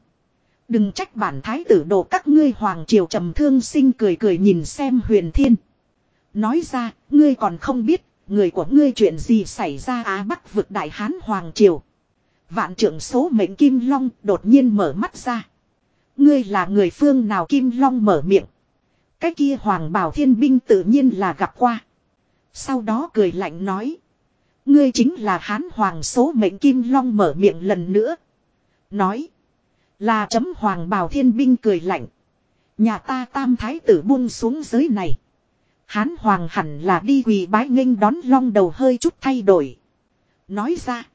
Đừng trách bản thái tử đồ các ngươi hoàng triều trầm thương sinh cười cười nhìn xem huyền thiên. Nói ra, ngươi còn không biết, người của ngươi chuyện gì xảy ra á bắc vực đại hán hoàng triều. Vạn trưởng số mệnh Kim Long đột nhiên mở mắt ra. Ngươi là người phương nào Kim Long mở miệng. Cái kia hoàng bảo thiên binh tự nhiên là gặp qua. Sau đó cười lạnh nói. Ngươi chính là hán hoàng số mệnh Kim Long mở miệng lần nữa. Nói. Là chấm hoàng bào thiên binh cười lạnh. Nhà ta tam thái tử buông xuống giới này. Hán hoàng hẳn là đi quỳ bái nghênh đón long đầu hơi chút thay đổi. Nói ra.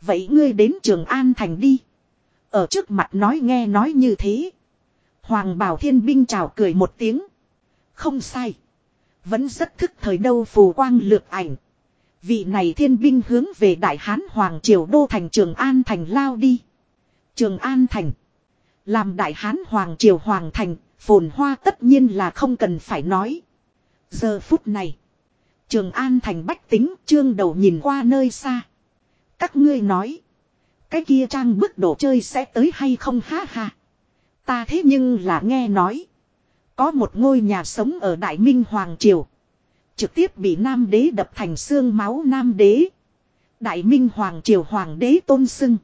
Vậy ngươi đến trường An Thành đi. Ở trước mặt nói nghe nói như thế. Hoàng bảo thiên binh chào cười một tiếng. Không sai. Vẫn rất thức thời đâu phù quang lược ảnh. Vị này thiên binh hướng về Đại Hán Hoàng Triều Đô Thành Trường An Thành lao đi. Trường An Thành. Làm Đại Hán Hoàng Triều Hoàng Thành, phồn hoa tất nhiên là không cần phải nói. Giờ phút này. Trường An Thành bách tính trương đầu nhìn qua nơi xa. Các ngươi nói. Cái kia trang bức đồ chơi sẽ tới hay không ha ha. Ta thế nhưng là nghe nói. Có một ngôi nhà sống ở Đại Minh Hoàng Triều. Trực tiếp bị Nam Đế đập thành xương máu Nam Đế. Đại Minh Hoàng Triều Hoàng Đế tôn xưng.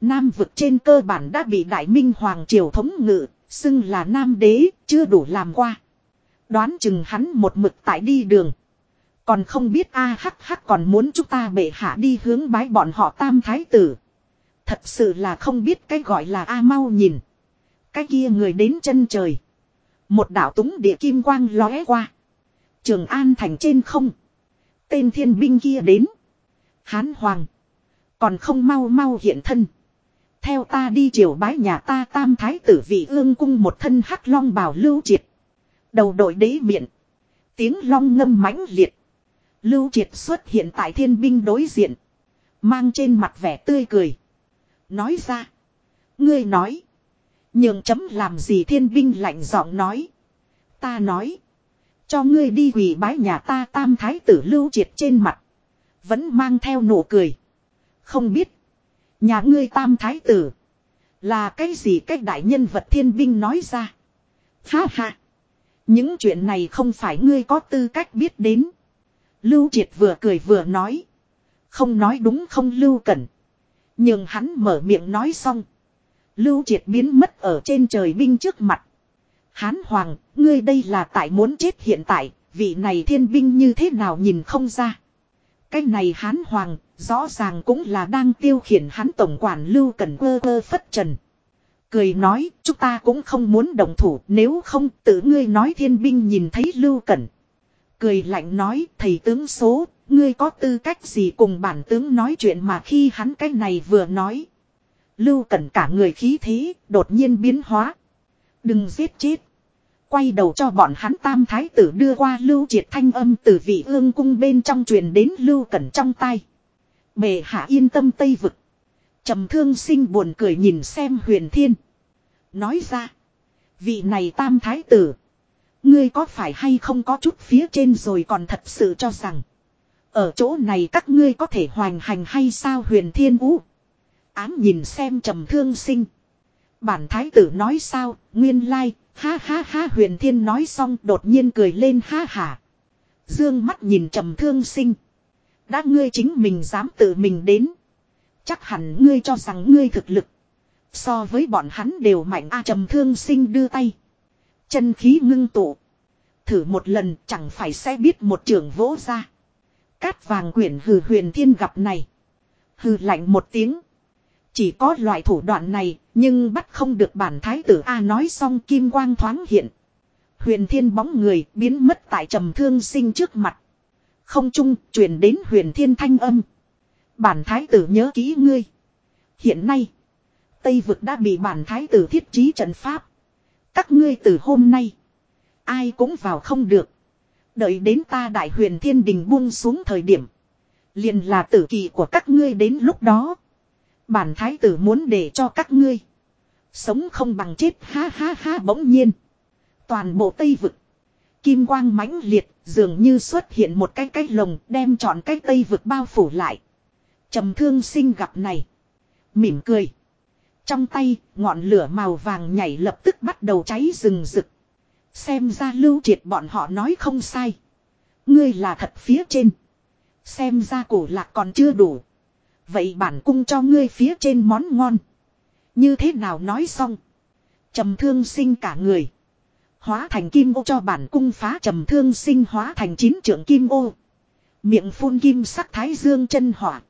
Nam vực trên cơ bản đã bị Đại Minh Hoàng Triều thống ngự, xưng là Nam Đế, chưa đủ làm qua. Đoán chừng hắn một mực tại đi đường. Còn không biết a hắc hắc còn muốn chúng ta bệ hạ đi hướng bái bọn họ tam thái tử. Thật sự là không biết cái gọi là a mau nhìn. Cái kia người đến chân trời. Một đảo túng địa kim quang lóe qua. Trường An thành trên không. Tên thiên binh kia đến. Hán Hoàng. Còn không mau mau hiện thân. Theo ta đi triều bái nhà ta tam thái tử vị ương cung một thân hắc long bào lưu triệt. Đầu đội đế miệng. Tiếng long ngâm mãnh liệt. Lưu triệt xuất hiện tại thiên binh đối diện. Mang trên mặt vẻ tươi cười. Nói ra. Ngươi nói. Nhường chấm làm gì thiên binh lạnh giọng nói. Ta nói. Cho ngươi đi quỳ bái nhà ta tam thái tử lưu triệt trên mặt. Vẫn mang theo nụ cười. Không biết. Nhà ngươi tam thái tử. Là cái gì cách đại nhân vật thiên binh nói ra. Ha ha. Những chuyện này không phải ngươi có tư cách biết đến. Lưu triệt vừa cười vừa nói. Không nói đúng không lưu cẩn. Nhưng hắn mở miệng nói xong. Lưu triệt biến mất ở trên trời binh trước mặt. Hán Hoàng, ngươi đây là tại muốn chết hiện tại, vị này thiên binh như thế nào nhìn không ra. Cái này hán hoàng, rõ ràng cũng là đang tiêu khiển hắn tổng quản lưu cẩn quơ quơ phất trần. Cười nói, chúng ta cũng không muốn đồng thủ, nếu không tự ngươi nói thiên binh nhìn thấy lưu cẩn. Cười lạnh nói, thầy tướng số, ngươi có tư cách gì cùng bản tướng nói chuyện mà khi hắn cái này vừa nói. Lưu cẩn cả người khí thế, đột nhiên biến hóa. Đừng giết chết. Quay đầu cho bọn hắn tam thái tử đưa qua lưu triệt thanh âm từ vị ương cung bên trong truyền đến lưu cẩn trong tay. Bề hạ yên tâm tây vực trầm thương sinh buồn cười nhìn xem huyền thiên. Nói ra. Vị này tam thái tử. Ngươi có phải hay không có chút phía trên rồi còn thật sự cho rằng. Ở chỗ này các ngươi có thể hoành hành hay sao huyền thiên vũ. Ám nhìn xem trầm thương sinh. Bản thái tử nói sao, nguyên lai, ha ha ha huyền thiên nói xong đột nhiên cười lên ha hả. Dương mắt nhìn trầm thương sinh. Đã ngươi chính mình dám tự mình đến. Chắc hẳn ngươi cho rằng ngươi thực lực. So với bọn hắn đều mạnh a trầm thương sinh đưa tay. Chân khí ngưng tụ. Thử một lần chẳng phải sẽ biết một trường vỗ ra. Cát vàng quyển hừ huyền thiên gặp này. Hừ lạnh một tiếng. Chỉ có loại thủ đoạn này, nhưng bắt không được bản thái tử A nói xong kim quang thoáng hiện. Huyền thiên bóng người biến mất tại trầm thương sinh trước mặt. Không trung truyền đến huyền thiên thanh âm. Bản thái tử nhớ kỹ ngươi. Hiện nay, Tây vực đã bị bản thái tử thiết trí trận pháp. Các ngươi từ hôm nay, ai cũng vào không được. Đợi đến ta đại huyền thiên đình buông xuống thời điểm. Liền là tử kỳ của các ngươi đến lúc đó. Bản thái tử muốn để cho các ngươi. Sống không bằng chết ha ha ha bỗng nhiên. Toàn bộ Tây vực. Kim quang mãnh liệt dường như xuất hiện một cái cái lồng đem trọn cái Tây vực bao phủ lại trầm thương sinh gặp này. Mỉm cười. Trong tay, ngọn lửa màu vàng nhảy lập tức bắt đầu cháy rừng rực. Xem ra lưu triệt bọn họ nói không sai. Ngươi là thật phía trên. Xem ra cổ lạc còn chưa đủ. Vậy bản cung cho ngươi phía trên món ngon. Như thế nào nói xong. trầm thương sinh cả người. Hóa thành kim ô cho bản cung phá trầm thương sinh hóa thành chín trưởng kim ô. Miệng phun kim sắc thái dương chân hỏa.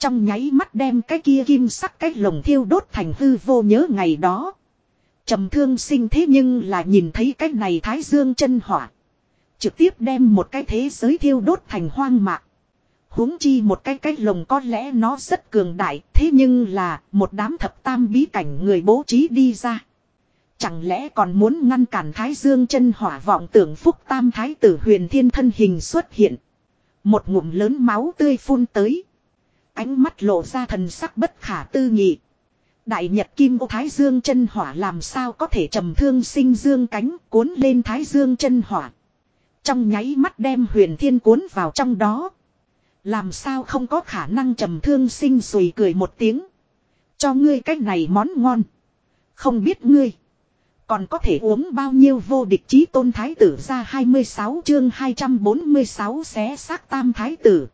Trong nháy mắt đem cái kia kim sắc cái lồng thiêu đốt thành hư vô nhớ ngày đó. trầm thương sinh thế nhưng là nhìn thấy cái này thái dương chân hỏa. Trực tiếp đem một cái thế giới thiêu đốt thành hoang mạc huống chi một cái cái lồng có lẽ nó rất cường đại, thế nhưng là một đám thập tam bí cảnh người bố trí đi ra. Chẳng lẽ còn muốn ngăn cản Thái Dương chân hỏa vọng tưởng phúc tam thái tử huyền thiên thân hình xuất hiện. Một ngụm lớn máu tươi phun tới. Ánh mắt lộ ra thần sắc bất khả tư nghị. Đại Nhật Kim ô Thái Dương chân hỏa làm sao có thể trầm thương sinh dương cánh cuốn lên Thái Dương chân hỏa. Trong nháy mắt đem huyền thiên cuốn vào trong đó. Làm sao không có khả năng trầm thương sinh sùi cười một tiếng. Cho ngươi cái này món ngon. Không biết ngươi. Còn có thể uống bao nhiêu vô địch chí tôn thái tử ra 26 chương 246 xé xác tam thái tử.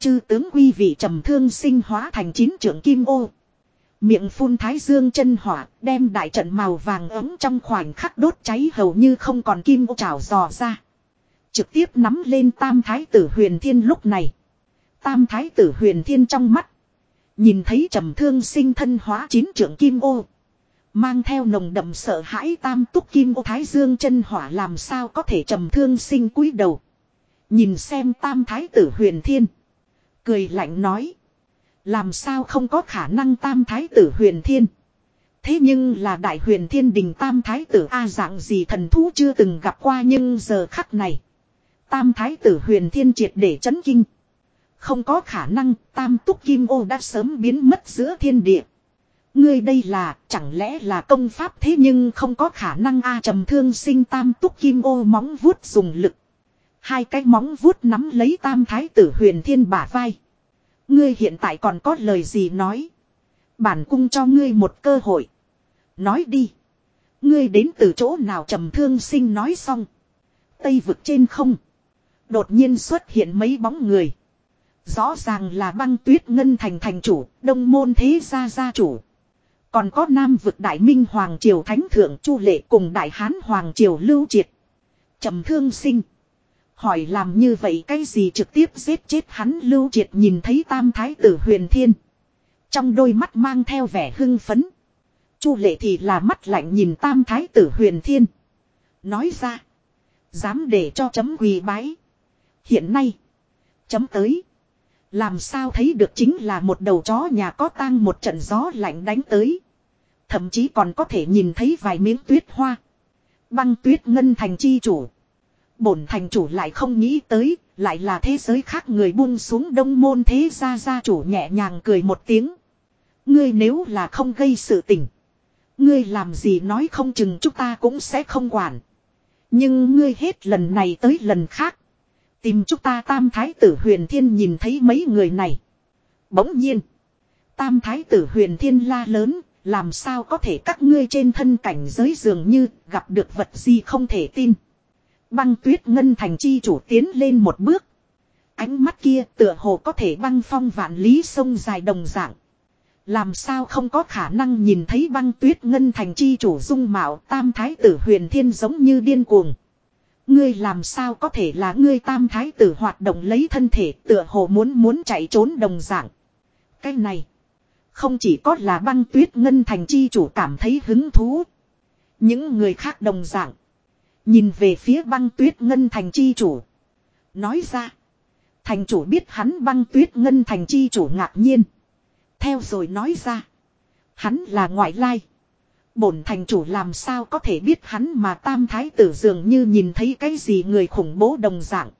Chư tướng quy vị trầm thương sinh hóa thành chín trưởng kim ô. Miệng phun thái dương chân hỏa, đem đại trận màu vàng ấm trong khoảnh khắc đốt cháy hầu như không còn kim ô trào dò ra. Trực tiếp nắm lên tam thái tử huyền thiên lúc này. Tam thái tử huyền thiên trong mắt. Nhìn thấy trầm thương sinh thân hóa chín trưởng kim ô. Mang theo nồng đậm sợ hãi tam túc kim ô thái dương chân hỏa làm sao có thể trầm thương sinh cúi đầu. Nhìn xem tam thái tử huyền thiên. Cười lạnh nói. Làm sao không có khả năng tam thái tử huyền thiên. Thế nhưng là đại huyền thiên đình tam thái tử A dạng gì thần thú chưa từng gặp qua nhưng giờ khắc này. Tam thái tử huyền thiên triệt để chấn kinh. Không có khả năng, tam túc kim ô đã sớm biến mất giữa thiên địa. Ngươi đây là, chẳng lẽ là công pháp thế nhưng không có khả năng a trầm thương sinh tam túc kim ô móng vuốt dùng lực. Hai cái móng vuốt nắm lấy tam thái tử huyền thiên bả vai. Ngươi hiện tại còn có lời gì nói. Bản cung cho ngươi một cơ hội. Nói đi. Ngươi đến từ chỗ nào trầm thương sinh nói xong. Tây vực trên không. Đột nhiên xuất hiện mấy bóng người. Rõ ràng là băng tuyết ngân thành thành chủ, đông môn thế gia gia chủ. Còn có nam vực đại minh hoàng triều thánh thượng chu lệ cùng đại hán hoàng triều lưu triệt. trầm thương sinh. Hỏi làm như vậy cái gì trực tiếp giết chết hắn lưu triệt nhìn thấy tam thái tử huyền thiên. Trong đôi mắt mang theo vẻ hưng phấn. Chu lệ thì là mắt lạnh nhìn tam thái tử huyền thiên. Nói ra. Dám để cho chấm quỳ bái. Hiện nay. Chấm tới. Làm sao thấy được chính là một đầu chó nhà có tang một trận gió lạnh đánh tới. Thậm chí còn có thể nhìn thấy vài miếng tuyết hoa. Băng tuyết ngân thành chi chủ. Bổn thành chủ lại không nghĩ tới, lại là thế giới khác người buông xuống đông môn thế gia gia chủ nhẹ nhàng cười một tiếng. Ngươi nếu là không gây sự tình. Ngươi làm gì nói không chừng chúng ta cũng sẽ không quản. Nhưng ngươi hết lần này tới lần khác. Tìm chúng ta tam thái tử huyền thiên nhìn thấy mấy người này. Bỗng nhiên. Tam thái tử huyền thiên la lớn. Làm sao có thể các ngươi trên thân cảnh giới dường như gặp được vật gì không thể tin. Băng tuyết ngân thành chi chủ tiến lên một bước. Ánh mắt kia tựa hồ có thể băng phong vạn lý sông dài đồng dạng. Làm sao không có khả năng nhìn thấy băng tuyết ngân thành chi chủ dung mạo tam thái tử huyền thiên giống như điên cuồng. Ngươi làm sao có thể là ngươi tam thái tử hoạt động lấy thân thể tựa hồ muốn muốn chạy trốn đồng dạng. Cái này. Không chỉ có là băng tuyết ngân thành chi chủ cảm thấy hứng thú. Những người khác đồng dạng. Nhìn về phía băng tuyết ngân thành chi chủ. Nói ra. Thành chủ biết hắn băng tuyết ngân thành chi chủ ngạc nhiên. Theo rồi nói ra. Hắn là ngoại lai. Bổn thành chủ làm sao có thể biết hắn mà tam thái tử dường như nhìn thấy cái gì người khủng bố đồng dạng.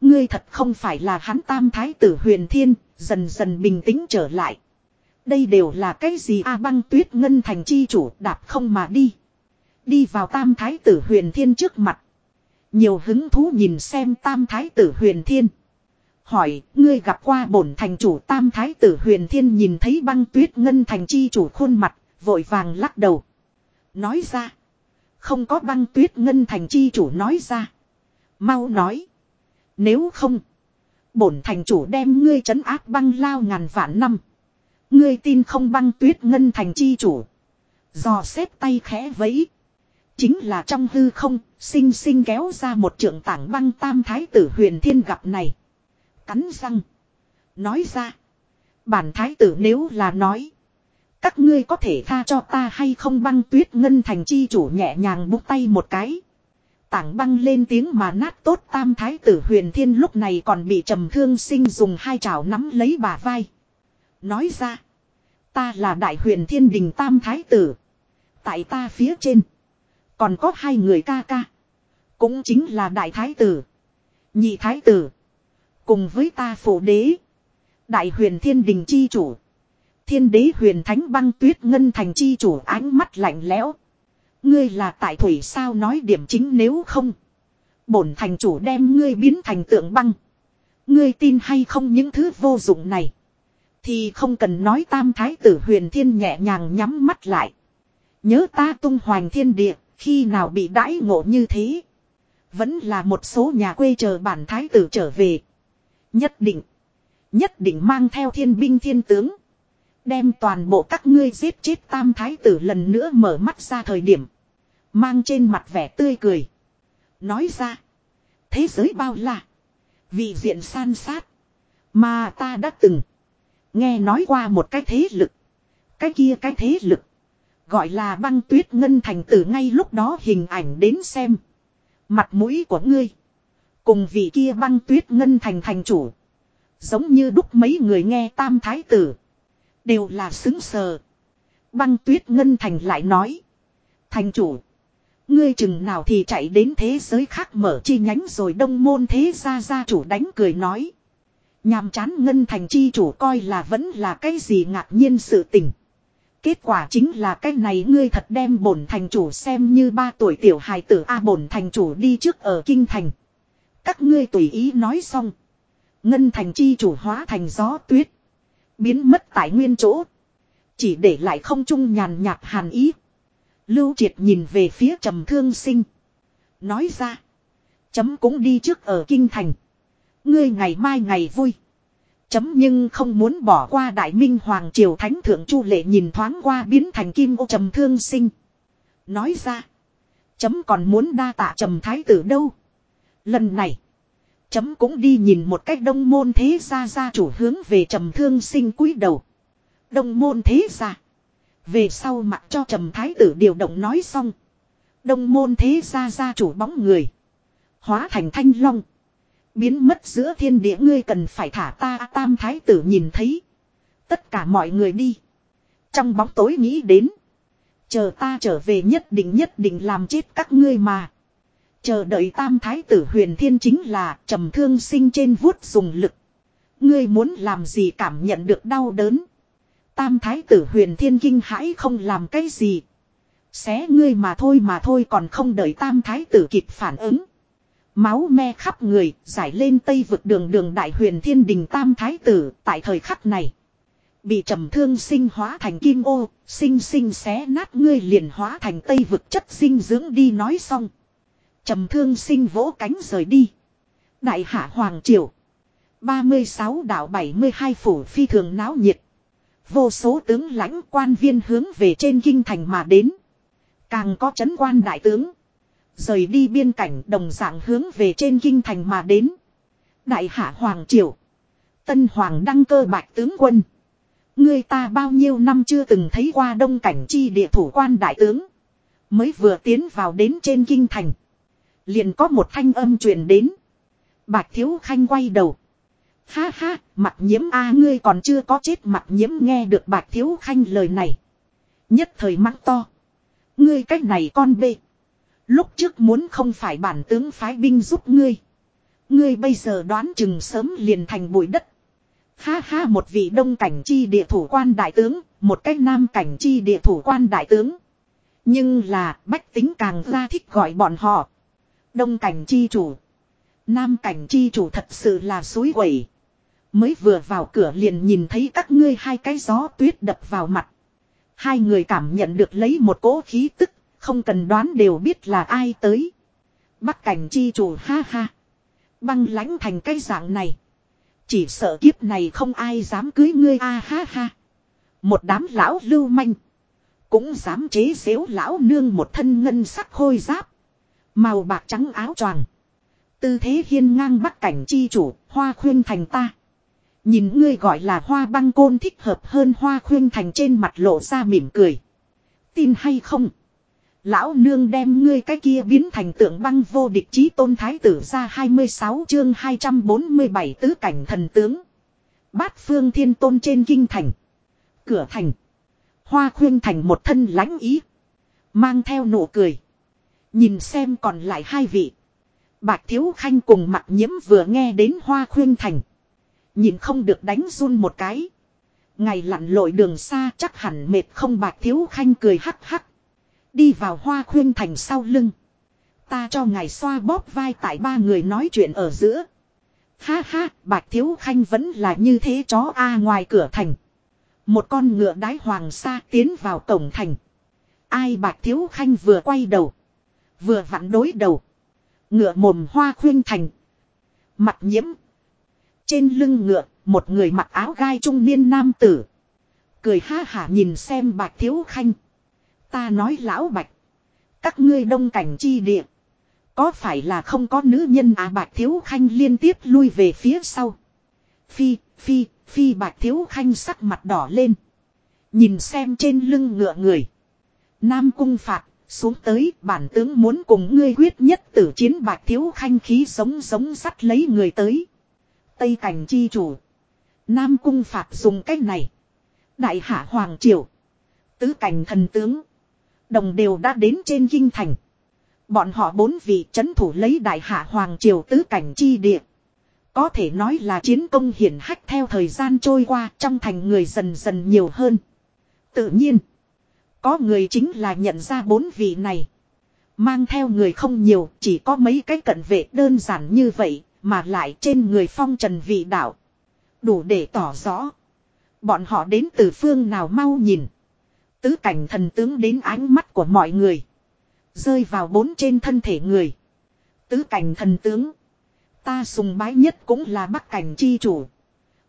Ngươi thật không phải là hắn tam thái tử huyền thiên, dần dần bình tĩnh trở lại. Đây đều là cái gì a băng tuyết ngân thành chi chủ đạp không mà đi. Đi vào tam thái tử huyền thiên trước mặt. Nhiều hứng thú nhìn xem tam thái tử huyền thiên. Hỏi, ngươi gặp qua bổn thành chủ tam thái tử huyền thiên nhìn thấy băng tuyết ngân thành chi chủ khuôn mặt, vội vàng lắc đầu. Nói ra. Không có băng tuyết ngân thành chi chủ nói ra. Mau nói. Nếu không. Bổn thành chủ đem ngươi trấn áp băng lao ngàn vạn năm. Ngươi tin không băng tuyết ngân thành chi chủ. Dò xếp tay khẽ vẫy. Chính là trong hư không, sinh sinh kéo ra một trượng tảng băng tam thái tử huyền thiên gặp này. Cắn răng. Nói ra. Bản thái tử nếu là nói. Các ngươi có thể tha cho ta hay không băng tuyết ngân thành chi chủ nhẹ nhàng búng tay một cái. Tảng băng lên tiếng mà nát tốt tam thái tử huyền thiên lúc này còn bị trầm thương sinh dùng hai chảo nắm lấy bà vai. Nói ra. Ta là đại huyền thiên đình tam thái tử. Tại ta phía trên. Còn có hai người ca ca. Cũng chính là đại thái tử. Nhị thái tử. Cùng với ta phổ đế. Đại huyền thiên đình chi chủ. Thiên đế huyền thánh băng tuyết ngân thành chi chủ ánh mắt lạnh lẽo. Ngươi là tại thủy sao nói điểm chính nếu không. Bổn thành chủ đem ngươi biến thành tượng băng. Ngươi tin hay không những thứ vô dụng này. Thì không cần nói tam thái tử huyền thiên nhẹ nhàng nhắm mắt lại. Nhớ ta tung hoành thiên địa, khi nào bị đãi ngộ như thế. Vẫn là một số nhà quê chờ bản thái tử trở về. Nhất định. Nhất định mang theo thiên binh thiên tướng. Đem toàn bộ các ngươi giết chết tam thái tử lần nữa mở mắt ra thời điểm. Mang trên mặt vẻ tươi cười. Nói ra. Thế giới bao la. Vị diện san sát. Mà ta đã từng. Nghe nói qua một cái thế lực. Cái kia cái thế lực. Gọi là băng tuyết ngân thành tử ngay lúc đó hình ảnh đến xem. Mặt mũi của ngươi. Cùng vị kia băng tuyết ngân thành thành chủ. Giống như đúc mấy người nghe tam thái tử. Đều là xứng sờ. Băng tuyết ngân thành lại nói. Thành chủ. Ngươi chừng nào thì chạy đến thế giới khác mở chi nhánh rồi đông môn thế gia gia chủ đánh cười nói. Nhàm chán ngân thành chi chủ coi là vẫn là cái gì ngạc nhiên sự tình. Kết quả chính là cái này ngươi thật đem bổn thành chủ xem như ba tuổi tiểu hài tử A bổn thành chủ đi trước ở kinh thành. Các ngươi tùy ý nói xong. Ngân thành chi chủ hóa thành gió tuyết. Biến mất tại nguyên chỗ. Chỉ để lại không trung nhàn nhạt hàn ý. Lưu triệt nhìn về phía trầm thương sinh. Nói ra. Chấm cũng đi trước ở kinh thành. Ngươi ngày mai ngày vui. Chấm nhưng không muốn bỏ qua đại minh hoàng triều thánh thượng chu lệ nhìn thoáng qua biến thành kim ô trầm thương sinh. Nói ra. Chấm còn muốn đa tạ trầm thái tử đâu. Lần này. Chấm cũng đi nhìn một cách đông môn thế gia gia chủ hướng về trầm thương sinh cúi đầu. Đông môn thế gia. Về sau mặt cho trầm thái tử điều động nói xong. Đông môn thế gia gia chủ bóng người. Hóa thành thanh long. Biến mất giữa thiên địa, ngươi cần phải thả ta, tam thái tử nhìn thấy. Tất cả mọi người đi. Trong bóng tối nghĩ đến. Chờ ta trở về nhất định nhất định làm chết các ngươi mà. Chờ đợi tam thái tử huyền thiên chính là trầm thương sinh trên vuốt dùng lực. Ngươi muốn làm gì cảm nhận được đau đớn. Tam thái tử huyền thiên kinh hãi không làm cái gì. Xé ngươi mà thôi mà thôi, còn không đợi tam thái tử kịp phản ứng. Máu me khắp người, giải lên tây vực đường đường đại huyền thiên đình tam thái tử, tại thời khắc này. Bị trầm thương sinh hóa thành kim ô, sinh sinh xé nát ngươi liền hóa thành tây vực chất sinh dưỡng đi nói xong. Trầm thương sinh vỗ cánh rời đi. Đại hạ Hoàng Triều. 36 đảo 72 phủ phi thường náo nhiệt. Vô số tướng lãnh quan viên hướng về trên kinh thành mà đến. Càng có chấn quan đại tướng. Rời đi biên cảnh đồng dạng hướng về trên kinh thành mà đến. Đại hạ Hoàng Triều. Tân Hoàng đăng cơ bạch tướng quân. Người ta bao nhiêu năm chưa từng thấy qua đông cảnh chi địa thủ quan đại tướng. Mới vừa tiến vào đến trên kinh thành. Liền có một thanh âm truyền đến. Bạch Thiếu Khanh quay đầu. Ha ha, mặt nhiễm a ngươi còn chưa có chết mặt nhiễm nghe được Bạch Thiếu Khanh lời này. Nhất thời mắng to. Ngươi cách này con bê. Lúc trước muốn không phải bản tướng phái binh giúp ngươi. Ngươi bây giờ đoán chừng sớm liền thành bụi đất. Ha ha một vị đông cảnh chi địa thủ quan đại tướng, một cách nam cảnh chi địa thủ quan đại tướng. Nhưng là bách tính càng ra thích gọi bọn họ. Đông cảnh chi chủ. Nam cảnh chi chủ thật sự là suối quẩy. Mới vừa vào cửa liền nhìn thấy các ngươi hai cái gió tuyết đập vào mặt. Hai người cảm nhận được lấy một cỗ khí tức, không cần đoán đều biết là ai tới. Bắc cảnh chi chủ ha ha. Băng lãnh thành cái dạng này. Chỉ sợ kiếp này không ai dám cưới ngươi a ha ha. Một đám lão lưu manh. Cũng dám chế xếu lão nương một thân ngân sắc khôi giáp. Màu bạc trắng áo choàng. Tư thế hiên ngang bắc cảnh chi chủ, hoa khuyên thành ta. Nhìn ngươi gọi là hoa băng côn thích hợp hơn hoa khuyên thành trên mặt lộ ra mỉm cười. Tin hay không? Lão nương đem ngươi cái kia biến thành tượng băng vô địch chí tôn thái tử ra 26 chương 247 tứ cảnh thần tướng. Bát phương thiên tôn trên kinh thành. Cửa thành. Hoa khuyên thành một thân lãnh ý. Mang theo nụ cười. Nhìn xem còn lại hai vị. Bạch Thiếu Khanh cùng mặt nhiễm vừa nghe đến hoa khuyên thành. Nhìn không được đánh run một cái. Ngày lặn lội đường xa chắc hẳn mệt không Bạch Thiếu Khanh cười hắc hắc. Đi vào hoa khuyên thành sau lưng. Ta cho ngài xoa bóp vai tại ba người nói chuyện ở giữa. Ha ha, Bạch Thiếu Khanh vẫn là như thế chó A ngoài cửa thành. Một con ngựa đái hoàng sa tiến vào cổng thành. Ai Bạch Thiếu Khanh vừa quay đầu. Vừa vặn đối đầu. Ngựa mồm hoa khuyên thành. Mặt nhiễm. Trên lưng ngựa, một người mặc áo gai trung niên nam tử. Cười ha hả nhìn xem bạch thiếu khanh. Ta nói lão bạch. Các ngươi đông cảnh chi địa. Có phải là không có nữ nhân à bạch thiếu khanh liên tiếp lui về phía sau. Phi, phi, phi bạch thiếu khanh sắc mặt đỏ lên. Nhìn xem trên lưng ngựa người. Nam cung phạt, xuống tới bản tướng muốn cùng ngươi quyết nhất tử chiến bạch thiếu khanh khí sống sống sắt lấy người tới. Tây cảnh chi chủ. Nam cung phạt dùng cách này. Đại hạ hoàng triều. Tứ cảnh thần tướng. Đồng đều đã đến trên kinh thành. Bọn họ bốn vị chấn thủ lấy đại hạ hoàng triều tứ cảnh chi địa. Có thể nói là chiến công hiển hách theo thời gian trôi qua trong thành người dần dần nhiều hơn. Tự nhiên. Có người chính là nhận ra bốn vị này. Mang theo người không nhiều, chỉ có mấy cái cận vệ đơn giản như vậy, mà lại trên người phong trần vị đạo. Đủ để tỏ rõ. Bọn họ đến từ phương nào mau nhìn. Tứ cảnh thần tướng đến ánh mắt của mọi người. Rơi vào bốn trên thân thể người. Tứ cảnh thần tướng. Ta sùng bái nhất cũng là bắc cảnh chi chủ.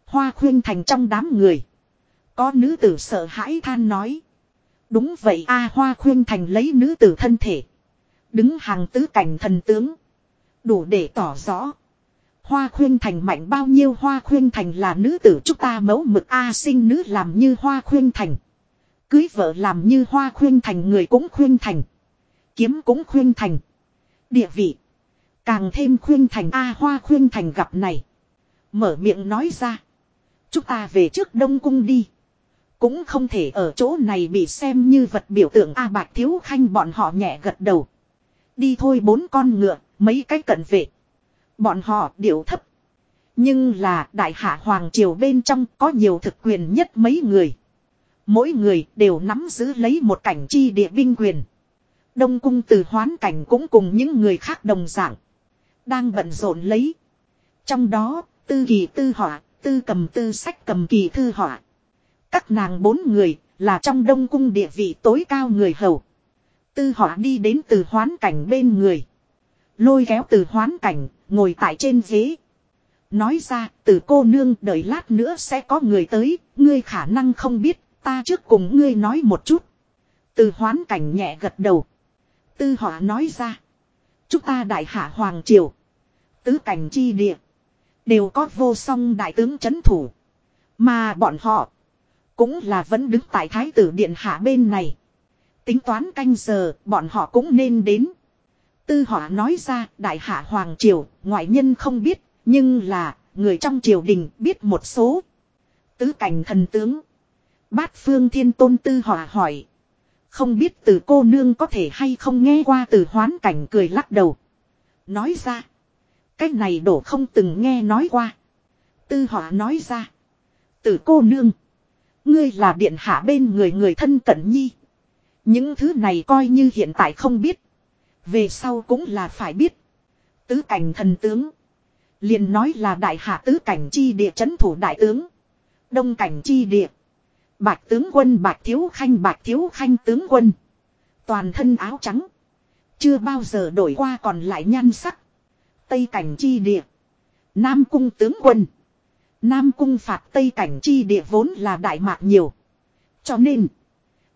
Hoa khuyên thành trong đám người. Có nữ tử sợ hãi than nói. Đúng vậy a, Hoa khuyên thành lấy nữ tử thân thể. Đứng hàng tứ cảnh thần tướng. Đủ để tỏ rõ. Hoa khuyên thành mạnh bao nhiêu, hoa khuyên thành là nữ tử, chúng ta mẫu mực A, sinh nữ làm như hoa khuyên thành. Cưới vợ làm như hoa khuyên thành người cũng khuyên thành. Kiếm cũng khuyên thành. Địa vị. Càng thêm khuyên thành A hoa khuyên thành gặp này. Mở miệng nói ra. Chúng ta về trước Đông Cung đi. Cũng không thể ở chỗ này bị xem như vật biểu tượng A Bạch Thiếu Khanh bọn họ nhẹ gật đầu. Đi thôi bốn con ngựa, mấy cái cận vệ. Bọn họ điệu thấp. Nhưng là đại hạ hoàng triều bên trong có nhiều thực quyền nhất mấy người. Mỗi người đều nắm giữ lấy một cảnh chi địa binh quyền. Đông cung từ hoán cảnh cũng cùng những người khác đồng dạng. Đang bận rộn lấy. Trong đó, tư kỳ tư họa, tư cầm tư sách cầm kỳ thư họa. Các nàng bốn người là trong đông cung địa vị tối cao người hầu. Tư họa đi đến từ hoán cảnh bên người. Lôi kéo từ hoán cảnh, ngồi tại trên ghế. Nói ra, từ cô nương đợi lát nữa sẽ có người tới, ngươi khả năng không biết, ta trước cùng ngươi nói một chút. Từ hoán cảnh nhẹ gật đầu. Tư họa nói ra. Chúng ta đại hạ hoàng triều. Tứ cảnh chi địa. Đều có vô song đại tướng chấn thủ. Mà bọn họ. Cũng là vẫn đứng tại thái tử điện hạ bên này. Tính toán canh giờ, bọn họ cũng nên đến. Tư họa nói ra, đại hạ hoàng triều, ngoại nhân không biết. Nhưng là, người trong triều đình biết một số. Tứ cảnh thần tướng. Bát phương thiên tôn tư hòa hỏi. Không biết từ cô nương có thể hay không nghe qua từ hoán cảnh cười lắc đầu. Nói ra. Cái này đổ không từng nghe nói qua. Tư hỏa nói ra. Từ cô nương. Ngươi là điện hạ bên người người thân cận nhi. Những thứ này coi như hiện tại không biết. Về sau cũng là phải biết. Tứ cảnh thần tướng. liền nói là đại hạ tứ cảnh chi địa chấn thủ đại tướng. Đông cảnh chi địa. Bạch tướng quân, bạch thiếu khanh, bạch thiếu khanh tướng quân. Toàn thân áo trắng. Chưa bao giờ đổi qua còn lại nhan sắc. Tây cảnh chi địa. Nam cung tướng quân. Nam cung phạt Tây cảnh chi địa vốn là đại mạc nhiều. Cho nên.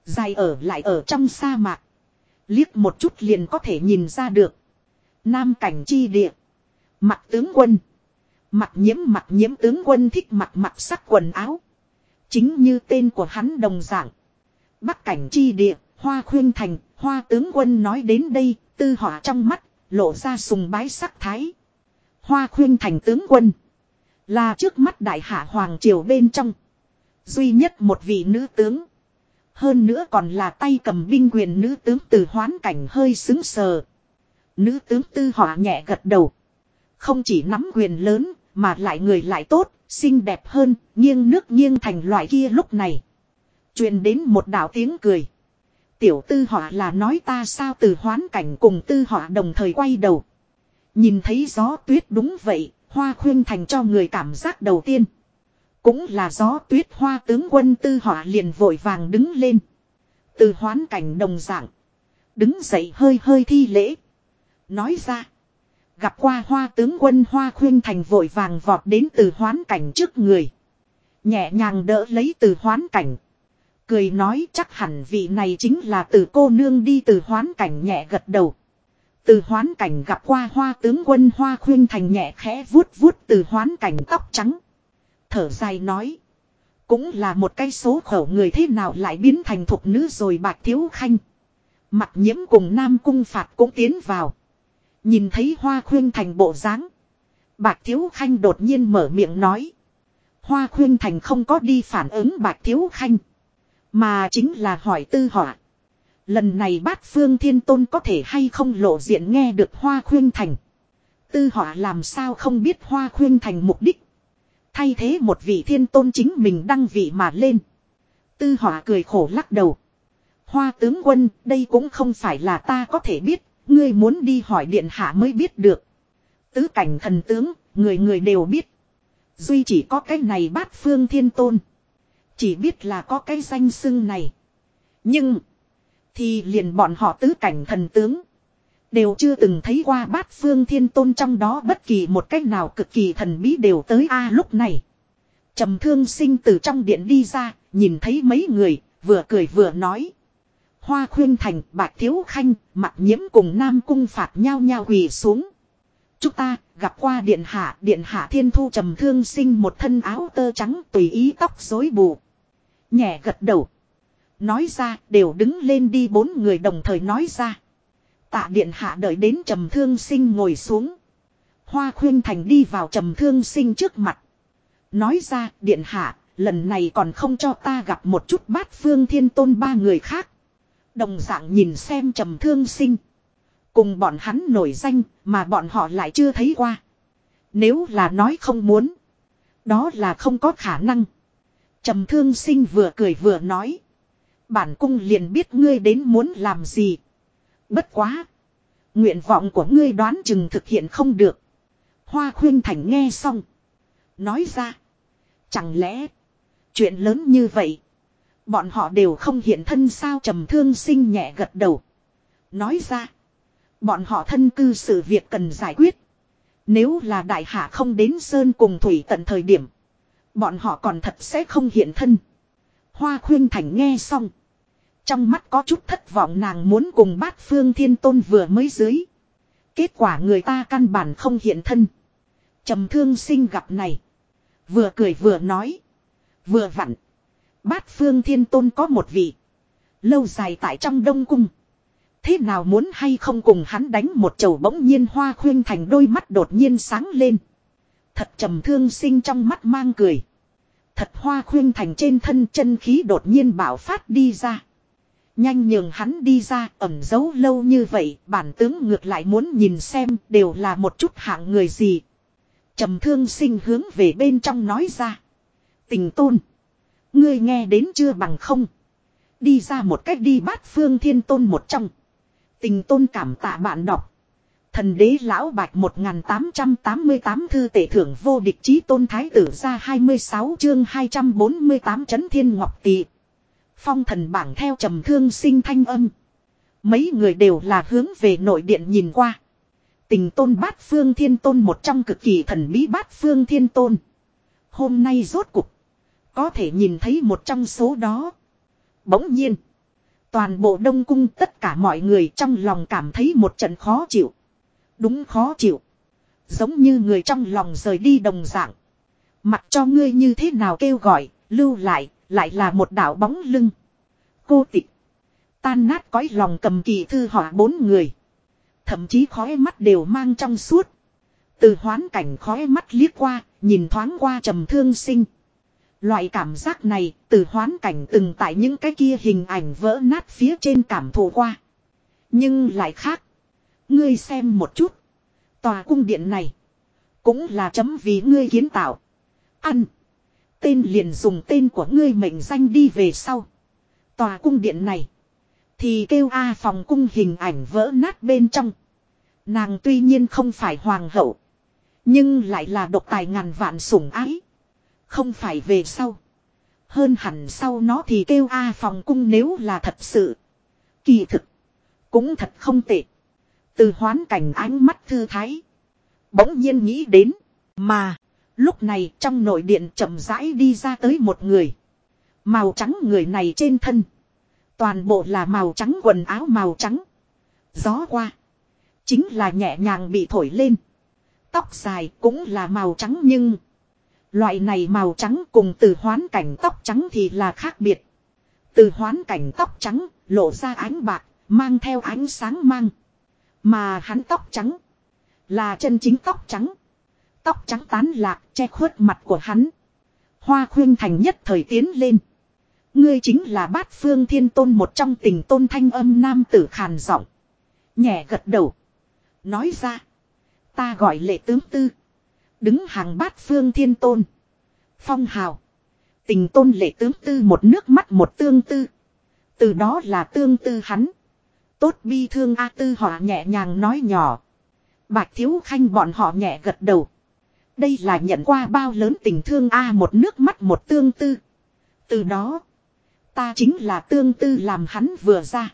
Dài ở lại ở trong sa mạc. Liếc một chút liền có thể nhìn ra được. Nam cảnh chi địa. Mặt tướng quân. Mặt nhiễm mặt nhiễm tướng quân thích mặt mặt sắc quần áo. Chính như tên của hắn đồng dạng. Bắc cảnh chi địa, hoa khuyên thành, hoa tướng quân nói đến đây, tư họa trong mắt, lộ ra sùng bái sắc thái. Hoa khuyên thành tướng quân. Là trước mắt đại hạ hoàng triều bên trong. Duy nhất một vị nữ tướng. Hơn nữa còn là tay cầm binh quyền nữ tướng từ hoán cảnh hơi xứng sờ. Nữ tướng tư họa nhẹ gật đầu. Không chỉ nắm quyền lớn, mà lại người lại tốt, xinh đẹp hơn, nghiêng nước nghiêng thành loại kia lúc này. truyền đến một đạo tiếng cười. Tiểu tư họa là nói ta sao từ hoán cảnh cùng tư họa đồng thời quay đầu. Nhìn thấy gió tuyết đúng vậy, hoa khuyên thành cho người cảm giác đầu tiên. Cũng là gió tuyết hoa tướng quân tư họa liền vội vàng đứng lên. Từ hoán cảnh đồng dạng. Đứng dậy hơi hơi thi lễ. Nói ra. Gặp qua hoa tướng quân hoa khuyên thành vội vàng vọt đến từ hoán cảnh trước người. Nhẹ nhàng đỡ lấy từ hoán cảnh. Cười nói chắc hẳn vị này chính là từ cô nương đi từ hoán cảnh nhẹ gật đầu. Từ hoán cảnh gặp qua hoa tướng quân hoa khuyên thành nhẹ khẽ vuốt vuốt từ hoán cảnh tóc trắng. Thở dài nói. Cũng là một cái số khẩu người thế nào lại biến thành thục nữ rồi bạc thiếu khanh. Mặt nhiễm cùng nam cung phạt cũng tiến vào. Nhìn thấy hoa khuyên thành bộ dáng Bạc thiếu khanh đột nhiên mở miệng nói. Hoa khuyên thành không có đi phản ứng bạc thiếu khanh. Mà chính là hỏi tư họa. Lần này bát phương thiên tôn có thể hay không lộ diện nghe được hoa khuyên thành. Tư họa làm sao không biết hoa khuyên thành mục đích. Thay thế một vị thiên tôn chính mình đăng vị mà lên. Tư họa cười khổ lắc đầu. Hoa tướng quân, đây cũng không phải là ta có thể biết, ngươi muốn đi hỏi điện hạ mới biết được. Tứ cảnh thần tướng, người người đều biết. Duy chỉ có cái này bát phương thiên tôn. Chỉ biết là có cái danh xưng này. Nhưng, thì liền bọn họ tứ cảnh thần tướng. Đều chưa từng thấy qua bát phương thiên tôn trong đó bất kỳ một cách nào cực kỳ thần bí đều tới a lúc này. trầm thương sinh từ trong điện đi ra, nhìn thấy mấy người, vừa cười vừa nói. Hoa khuyên thành, bạc thiếu khanh, mặt nhiễm cùng nam cung phạt nhau nhau quỳ xuống. Chúng ta gặp qua điện hạ, điện hạ thiên thu trầm thương sinh một thân áo tơ trắng tùy ý tóc rối bù. Nhẹ gật đầu. Nói ra đều đứng lên đi bốn người đồng thời nói ra. Tạ điện hạ đợi đến trầm thương sinh ngồi xuống. Hoa khuyên thành đi vào trầm thương sinh trước mặt. Nói ra điện hạ lần này còn không cho ta gặp một chút bát phương thiên tôn ba người khác. Đồng dạng nhìn xem trầm thương sinh. Cùng bọn hắn nổi danh mà bọn họ lại chưa thấy qua. Nếu là nói không muốn. Đó là không có khả năng. Trầm thương sinh vừa cười vừa nói. Bản cung liền biết ngươi đến muốn làm gì. Bất quá. Nguyện vọng của ngươi đoán chừng thực hiện không được. Hoa khuyên thành nghe xong. Nói ra. Chẳng lẽ. Chuyện lớn như vậy. Bọn họ đều không hiện thân sao trầm thương sinh nhẹ gật đầu. Nói ra. Bọn họ thân cư sự việc cần giải quyết. Nếu là đại hạ không đến sơn cùng thủy tận thời điểm. Bọn họ còn thật sẽ không hiện thân. Hoa khuyên thành nghe xong. Trong mắt có chút thất vọng nàng muốn cùng bát phương thiên tôn vừa mới dưới. Kết quả người ta căn bản không hiện thân. trầm thương sinh gặp này. Vừa cười vừa nói. Vừa vặn. Bát phương thiên tôn có một vị. Lâu dài tại trong đông cung. Thế nào muốn hay không cùng hắn đánh một chầu bỗng nhiên hoa khuyên thành đôi mắt đột nhiên sáng lên. Thật trầm thương sinh trong mắt mang cười. Thật hoa khuyên thành trên thân chân khí đột nhiên bảo phát đi ra. Nhanh nhường hắn đi ra ẩm giấu lâu như vậy, bản tướng ngược lại muốn nhìn xem đều là một chút hạng người gì. trầm thương sinh hướng về bên trong nói ra. Tình tôn. Ngươi nghe đến chưa bằng không. Đi ra một cách đi bát phương thiên tôn một trong. Tình tôn cảm tạ bạn đọc. Thần đế lão bạch 1888 thư tể thưởng vô địch chí tôn thái tử ra 26 chương 248 chấn thiên ngọc tỷ Phong thần bảng theo trầm thương sinh thanh âm. Mấy người đều là hướng về nội điện nhìn qua. Tình tôn bát phương thiên tôn một trong cực kỳ thần bí bát phương thiên tôn. Hôm nay rốt cục. Có thể nhìn thấy một trong số đó. Bỗng nhiên. Toàn bộ đông cung tất cả mọi người trong lòng cảm thấy một trận khó chịu. Đúng khó chịu. Giống như người trong lòng rời đi đồng dạng. Mặc cho ngươi như thế nào kêu gọi, lưu lại, lại là một đảo bóng lưng. Cô tịch. Tan nát cõi lòng cầm kỳ thư họa bốn người. Thậm chí khói mắt đều mang trong suốt. Từ hoán cảnh khói mắt liếc qua, nhìn thoáng qua trầm thương sinh. Loại cảm giác này, từ hoán cảnh từng tại những cái kia hình ảnh vỡ nát phía trên cảm thụ qua. Nhưng lại khác. Ngươi xem một chút. Tòa cung điện này. Cũng là chấm vì ngươi kiến tạo. Ăn. Tên liền dùng tên của ngươi mệnh danh đi về sau. Tòa cung điện này. Thì kêu A phòng cung hình ảnh vỡ nát bên trong. Nàng tuy nhiên không phải hoàng hậu. Nhưng lại là độc tài ngàn vạn sủng ái. Không phải về sau. Hơn hẳn sau nó thì kêu A phòng cung nếu là thật sự. Kỳ thực. Cũng thật không tệ. Từ hoán cảnh ánh mắt thư thái. Bỗng nhiên nghĩ đến. Mà. Lúc này trong nội điện chậm rãi đi ra tới một người. Màu trắng người này trên thân. Toàn bộ là màu trắng quần áo màu trắng. Gió qua. Chính là nhẹ nhàng bị thổi lên. Tóc dài cũng là màu trắng nhưng. Loại này màu trắng cùng từ hoán cảnh tóc trắng thì là khác biệt. Từ hoán cảnh tóc trắng lộ ra ánh bạc, mang theo ánh sáng mang. Mà hắn tóc trắng là chân chính tóc trắng. Tóc trắng tán lạc che khuất mặt của hắn. Hoa khuyên thành nhất thời tiến lên. Ngươi chính là bát phương thiên tôn một trong tình tôn thanh âm nam tử khàn giọng. Nhẹ gật đầu. Nói ra. Ta gọi lệ tướng tư. Đứng hàng bát phương thiên tôn. Phong hào. Tình tôn lệ tướng tư một nước mắt một tương tư. Từ đó là tương tư hắn. Tốt bi thương A tư họ nhẹ nhàng nói nhỏ. Bạch thiếu khanh bọn họ nhẹ gật đầu. Đây là nhận qua bao lớn tình thương A một nước mắt một tương tư. Từ đó. Ta chính là tương tư làm hắn vừa ra.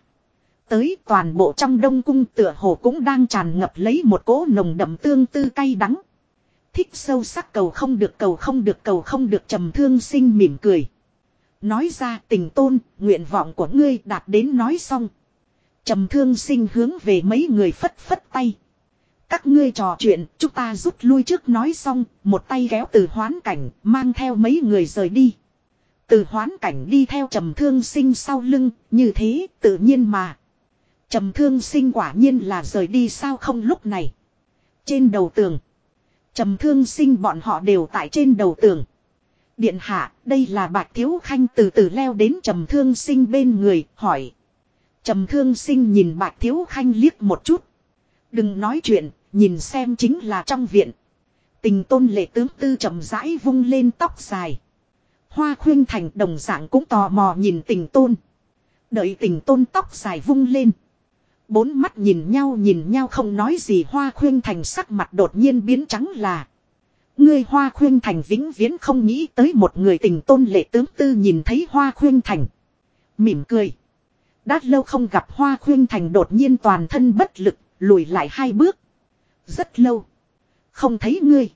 Tới toàn bộ trong đông cung tựa hồ cũng đang tràn ngập lấy một cỗ nồng đậm tương tư cay đắng. Thích sâu sắc cầu không được cầu không được cầu không được trầm thương sinh mỉm cười. Nói ra tình tôn, nguyện vọng của ngươi đạt đến nói xong. Trầm thương sinh hướng về mấy người phất phất tay. Các ngươi trò chuyện, chúng ta rút lui trước nói xong, một tay kéo từ hoán cảnh, mang theo mấy người rời đi. Từ hoán cảnh đi theo trầm thương sinh sau lưng, như thế, tự nhiên mà. Trầm thương sinh quả nhiên là rời đi sao không lúc này. Trên đầu tường. Trầm thương sinh bọn họ đều tại trên đầu tường. Điện hạ, đây là bạch thiếu khanh từ từ leo đến trầm thương sinh bên người, hỏi. Trầm thương sinh nhìn bạch thiếu khanh liếc một chút. Đừng nói chuyện, nhìn xem chính là trong viện. Tình tôn lệ tướng tư trầm rãi vung lên tóc dài. Hoa khuyên thành đồng dạng cũng tò mò nhìn tình tôn. Đợi tình tôn tóc dài vung lên. Bốn mắt nhìn nhau nhìn nhau không nói gì hoa khuyên thành sắc mặt đột nhiên biến trắng là. người hoa khuyên thành vĩnh viễn không nghĩ tới một người tình tôn lệ tướng tư nhìn thấy hoa khuyên thành. Mỉm cười. Đã lâu không gặp hoa khuyên thành đột nhiên toàn thân bất lực, lùi lại hai bước. Rất lâu. Không thấy ngươi.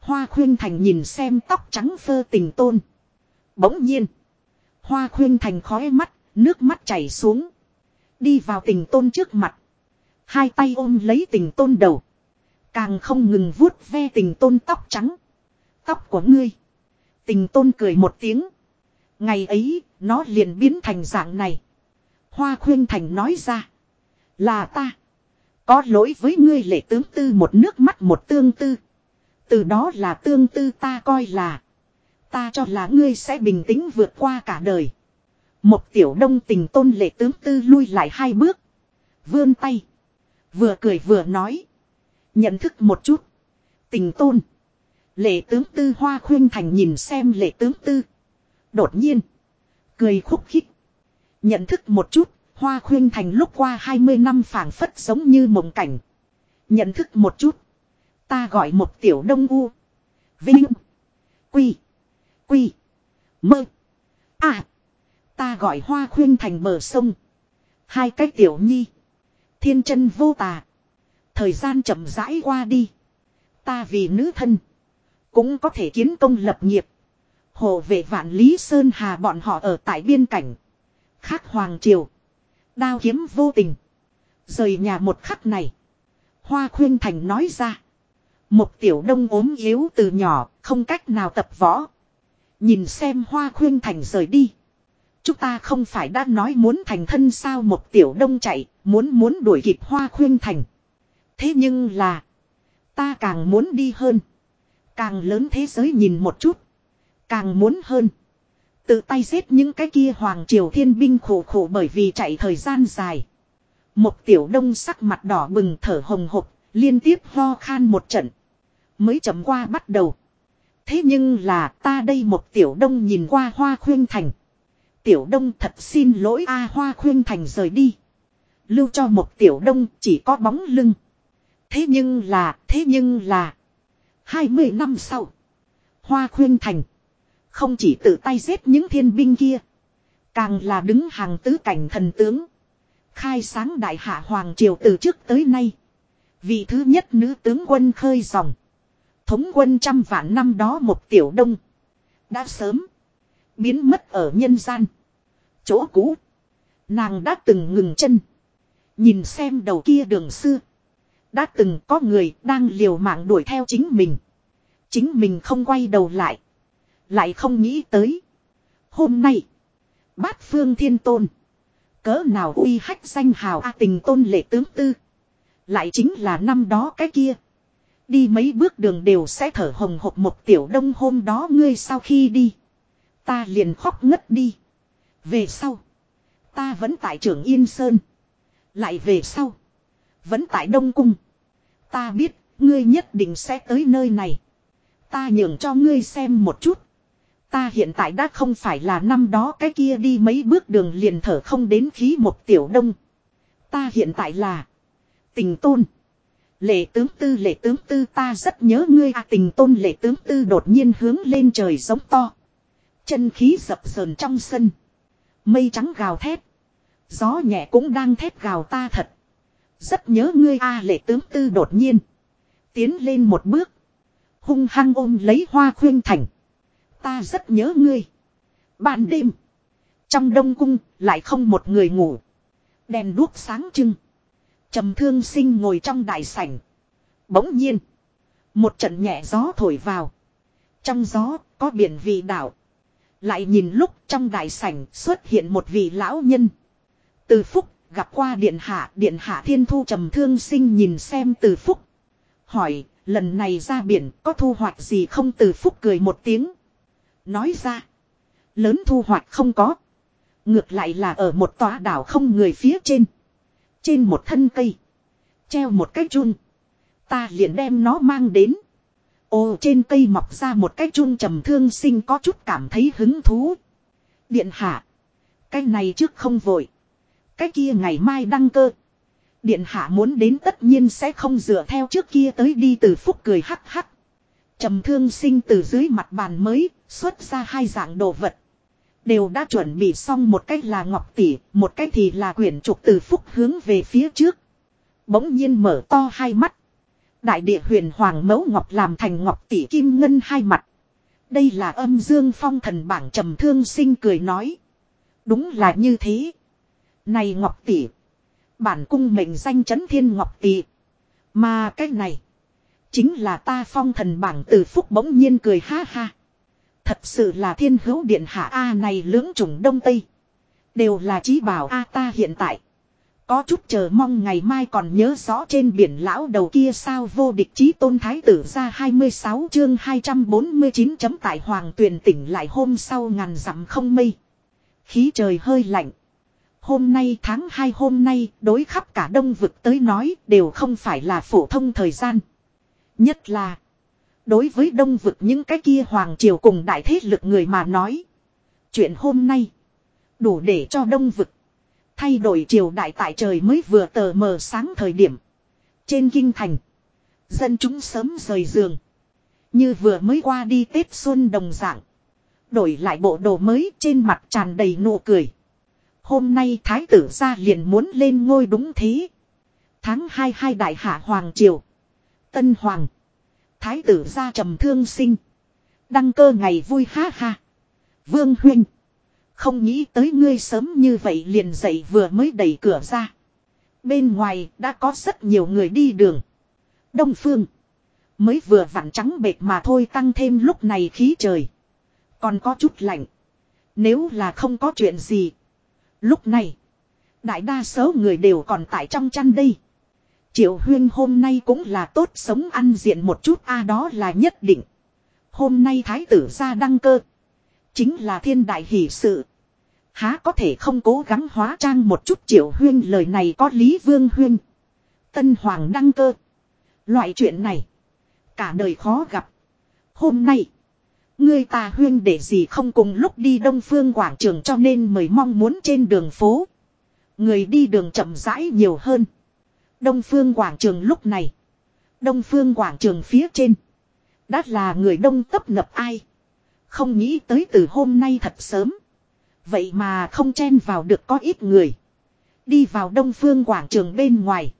Hoa khuyên thành nhìn xem tóc trắng phơ tình tôn. Bỗng nhiên. Hoa khuyên thành khói mắt, nước mắt chảy xuống. Đi vào tình tôn trước mặt. Hai tay ôm lấy tình tôn đầu. Càng không ngừng vuốt ve tình tôn tóc trắng. Tóc của ngươi. Tình tôn cười một tiếng. Ngày ấy, nó liền biến thành dạng này. Hoa khuyên thành nói ra. Là ta. Có lỗi với ngươi lệ tướng tư một nước mắt một tương tư. Từ đó là tương tư ta coi là. Ta cho là ngươi sẽ bình tĩnh vượt qua cả đời. Một tiểu đông tình tôn lệ tướng tư lui lại hai bước. Vươn tay. Vừa cười vừa nói. Nhận thức một chút. Tình tôn. Lệ tướng tư hoa khuyên thành nhìn xem lệ tướng tư. Đột nhiên. Cười khúc khích. Nhận thức một chút. Hoa khuyên thành lúc qua 20 năm phảng phất giống như mộng cảnh. Nhận thức một chút. Ta gọi một tiểu đông u. Vinh. Quy. Quy. Mơ. À. Ta gọi hoa khuyên thành bờ sông. Hai cái tiểu nhi. Thiên chân vô tà. Thời gian chậm rãi qua đi. Ta vì nữ thân. Cũng có thể kiến công lập nghiệp. Hộ vệ vạn lý Sơn Hà bọn họ ở tại biên cảnh. Khác Hoàng Triều. Đao kiếm vô tình. Rời nhà một khắc này. Hoa khuyên thành nói ra. Một tiểu đông ốm yếu từ nhỏ, không cách nào tập võ. Nhìn xem hoa khuyên thành rời đi. Chúng ta không phải đã nói muốn thành thân sao một tiểu đông chạy, muốn muốn đuổi kịp hoa khuyên thành. Thế nhưng là, ta càng muốn đi hơn. Càng lớn thế giới nhìn một chút. Càng muốn hơn. Tự tay giết những cái kia hoàng triều thiên binh khổ khổ bởi vì chạy thời gian dài. Một tiểu đông sắc mặt đỏ bừng thở hồng hộc, liên tiếp ho khan một trận. Mới chậm qua bắt đầu. Thế nhưng là ta đây một tiểu đông nhìn qua hoa khuyên thành. Tiểu đông thật xin lỗi a hoa khuyên thành rời đi. Lưu cho một tiểu đông chỉ có bóng lưng. Thế nhưng là, thế nhưng là. 20 năm sau. Hoa khuyên thành. Không chỉ tự tay giết những thiên binh kia. Càng là đứng hàng tứ cảnh thần tướng. Khai sáng đại hạ hoàng triều từ trước tới nay. Vị thứ nhất nữ tướng quân khơi dòng. Thống quân trăm vạn năm đó một tiểu đông. Đã sớm. Biến mất ở nhân gian. Chỗ cũ. Nàng đã từng ngừng chân. Nhìn xem đầu kia đường xưa. Đã từng có người đang liều mạng đuổi theo chính mình. Chính mình không quay đầu lại. Lại không nghĩ tới. Hôm nay. Bát phương thiên tôn. Cỡ nào uy hách danh hào A tình tôn lệ tướng tư. Lại chính là năm đó cái kia. Đi mấy bước đường đều sẽ thở hồng hộc một tiểu đông hôm đó ngươi sau khi đi. Ta liền khóc ngất đi. Về sau. Ta vẫn tại trưởng Yên Sơn. Lại về sau. Vẫn tại Đông Cung. Ta biết, ngươi nhất định sẽ tới nơi này. Ta nhường cho ngươi xem một chút. Ta hiện tại đã không phải là năm đó cái kia đi mấy bước đường liền thở không đến khí một tiểu đông. Ta hiện tại là tình tôn. Lệ tướng tư lệ tướng tư ta rất nhớ ngươi à tình tôn lệ tướng tư đột nhiên hướng lên trời giống to. Chân khí dập sờn trong sân. Mây trắng gào thét. Gió nhẹ cũng đang thét gào ta thật. Rất nhớ ngươi a lệ tướng tư đột nhiên. Tiến lên một bước. Hung hăng ôm lấy hoa khuyên thành. Ta rất nhớ ngươi. Ban đêm. Trong đông cung, lại không một người ngủ. Đèn đuốc sáng trưng. trầm thương sinh ngồi trong đại sảnh. Bỗng nhiên. Một trận nhẹ gió thổi vào. Trong gió, có biển vị đảo. Lại nhìn lúc trong đại sảnh xuất hiện một vị lão nhân. Từ phúc, gặp qua điện hạ điện hạ thiên thu trầm thương sinh nhìn xem từ phúc. Hỏi, lần này ra biển có thu hoạch gì không từ phúc cười một tiếng. Nói ra. Lớn thu hoạch không có. Ngược lại là ở một tòa đảo không người phía trên. Trên một thân cây. Treo một cái chun. Ta liền đem nó mang đến. Ồ trên cây mọc ra một cái chun trầm thương sinh có chút cảm thấy hứng thú. Điện hạ. Cái này trước không vội. Cái kia ngày mai đăng cơ. Điện hạ muốn đến tất nhiên sẽ không dựa theo trước kia tới đi từ phúc cười hắc hắc. Trầm thương sinh từ dưới mặt bàn mới xuất ra hai dạng đồ vật. Đều đã chuẩn bị xong một cách là ngọc tỷ, một cách thì là quyển trục từ phúc hướng về phía trước. Bỗng nhiên mở to hai mắt. Đại địa huyền hoàng mẫu ngọc làm thành ngọc tỷ kim ngân hai mặt. Đây là âm dương phong thần bảng trầm thương sinh cười nói. Đúng là như thế. Này ngọc tỷ. Bản cung mệnh danh chấn thiên ngọc tỷ. Mà cái này. Chính là ta phong thần bảng từ phúc bỗng nhiên cười ha ha. Thật sự là thiên hữu điện hạ A này lưỡng trùng đông tây. Đều là trí bảo A ta hiện tại. Có chút chờ mong ngày mai còn nhớ rõ trên biển lão đầu kia sao vô địch chí tôn thái tử ra 26 chương 249 chấm tại hoàng tuyền tỉnh lại hôm sau ngàn dặm không mây. Khí trời hơi lạnh. Hôm nay tháng 2 hôm nay, đối khắp cả đông vực tới nói đều không phải là phổ thông thời gian. Nhất là, đối với đông vực những cái kia hoàng triều cùng đại thế lực người mà nói. Chuyện hôm nay đủ để cho đông vực Thay đổi triều đại tại trời mới vừa tờ mờ sáng thời điểm. Trên kinh thành. Dân chúng sớm rời giường. Như vừa mới qua đi Tết Xuân đồng dạng. Đổi lại bộ đồ mới trên mặt tràn đầy nụ cười. Hôm nay thái tử gia liền muốn lên ngôi đúng thế. Tháng 2 hai đại hạ hoàng triều. Tân hoàng. Thái tử gia trầm thương sinh. Đăng cơ ngày vui ha ha. Vương huynh. Không nghĩ tới ngươi sớm như vậy liền dậy vừa mới đẩy cửa ra. Bên ngoài đã có rất nhiều người đi đường. Đông phương. Mới vừa vặn trắng bệt mà thôi tăng thêm lúc này khí trời. Còn có chút lạnh. Nếu là không có chuyện gì. Lúc này. Đại đa số người đều còn tại trong chăn đây. Triệu huyên hôm nay cũng là tốt sống ăn diện một chút, a đó là nhất định. Hôm nay thái tử ra đăng cơ. Chính là thiên đại hỷ sự. Há có thể không cố gắng hóa trang một chút triệu huyên lời này có lý vương huyên. Tân hoàng đăng cơ. Loại chuyện này. Cả đời khó gặp. Hôm nay. Ngươi ta huyên để gì không cùng lúc đi đông phương quảng trường cho nên mời mong muốn trên đường phố. Người đi đường chậm rãi nhiều hơn. Đông phương quảng trường lúc này. Đông phương quảng trường phía trên. Đã là người đông tấp nập ai. Không nghĩ tới từ hôm nay thật sớm. Vậy mà không chen vào được có ít người. Đi vào đông phương quảng trường bên ngoài.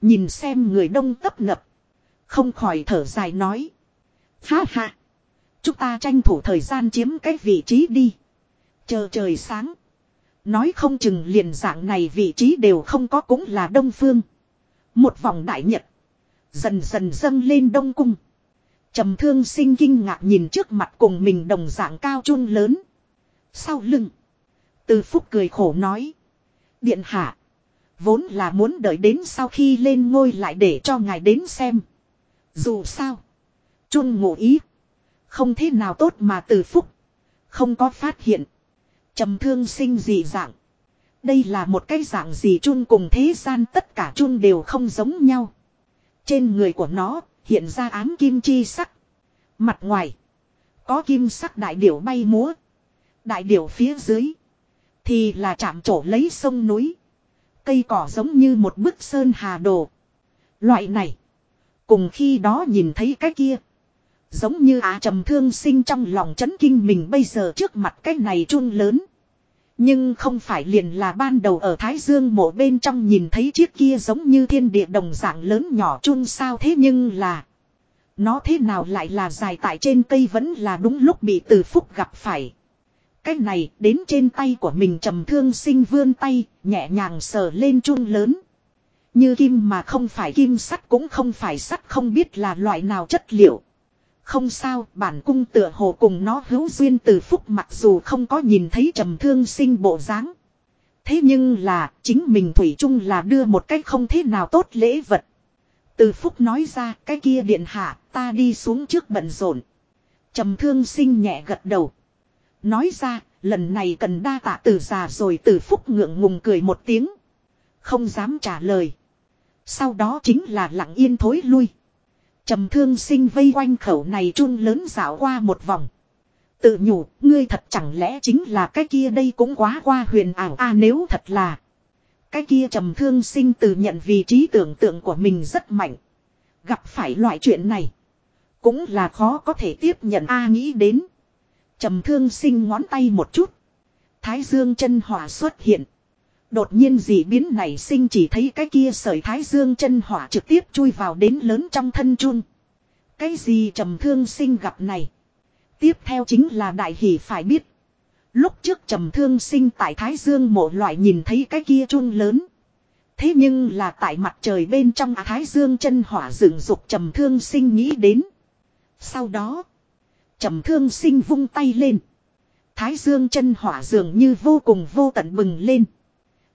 Nhìn xem người đông tấp nập. Không khỏi thở dài nói. Ha ha. Chúng ta tranh thủ thời gian chiếm cái vị trí đi. Chờ trời sáng. Nói không chừng liền dạng này vị trí đều không có cũng là đông phương. Một vòng đại nhật. Dần dần dâng lên đông cung trầm thương sinh kinh ngạc nhìn trước mặt cùng mình đồng dạng cao chun lớn. Sau lưng. Từ phúc cười khổ nói. Điện hạ. Vốn là muốn đợi đến sau khi lên ngôi lại để cho ngài đến xem. Dù sao. chun ngụ ý. Không thế nào tốt mà từ phúc. Không có phát hiện. trầm thương sinh gì dạng. Đây là một cái dạng gì chun cùng thế gian tất cả chun đều không giống nhau. Trên người của nó hiện ra ám kim chi sắc. Mặt ngoài. Có kim sắc đại điểu bay múa. Đại điểu phía dưới. Thì là chạm trổ lấy sông núi. Cây cỏ giống như một bức sơn hà đồ. Loại này. Cùng khi đó nhìn thấy cái kia. Giống như á trầm thương sinh trong lòng chấn kinh mình bây giờ trước mặt cái này chun lớn. Nhưng không phải liền là ban đầu ở Thái Dương mộ bên trong nhìn thấy chiếc kia giống như thiên địa đồng dạng lớn nhỏ chung sao thế nhưng là. Nó thế nào lại là dài tại trên cây vẫn là đúng lúc bị từ phúc gặp phải. Cái này đến trên tay của mình trầm thương sinh vươn tay, nhẹ nhàng sờ lên chung lớn. Như kim mà không phải kim sắt cũng không phải sắt không biết là loại nào chất liệu. Không sao, bản cung tựa hồ cùng nó hữu duyên từ phúc mặc dù không có nhìn thấy trầm thương sinh bộ dáng. Thế nhưng là, chính mình Thủy chung là đưa một cách không thế nào tốt lễ vật. Từ phúc nói ra, cái kia điện hạ, ta đi xuống trước bận rộn. Trầm thương sinh nhẹ gật đầu. Nói ra, lần này cần đa tạ từ già rồi từ phúc ngượng ngùng cười một tiếng. Không dám trả lời. Sau đó chính là lặng yên thối lui. Trầm thương sinh vây quanh khẩu này chun lớn dạo qua một vòng. Tự nhủ, ngươi thật chẳng lẽ chính là cái kia đây cũng quá qua huyền ảo a nếu thật là. Cái kia trầm thương sinh từ nhận vị trí tưởng tượng của mình rất mạnh. Gặp phải loại chuyện này. Cũng là khó có thể tiếp nhận a nghĩ đến. Trầm thương sinh ngón tay một chút. Thái dương chân hỏa xuất hiện. Đột nhiên dị biến này sinh chỉ thấy cái kia sợi thái dương chân hỏa trực tiếp chui vào đến lớn trong thân chun. Cái gì trầm thương sinh gặp này. Tiếp theo chính là đại hỷ phải biết. Lúc trước trầm thương sinh tại thái dương mộ loại nhìn thấy cái kia chun lớn. Thế nhưng là tại mặt trời bên trong à thái dương chân hỏa dựng dục trầm thương sinh nghĩ đến. Sau đó, trầm thương sinh vung tay lên. Thái dương chân hỏa dường như vô cùng vô tận bừng lên.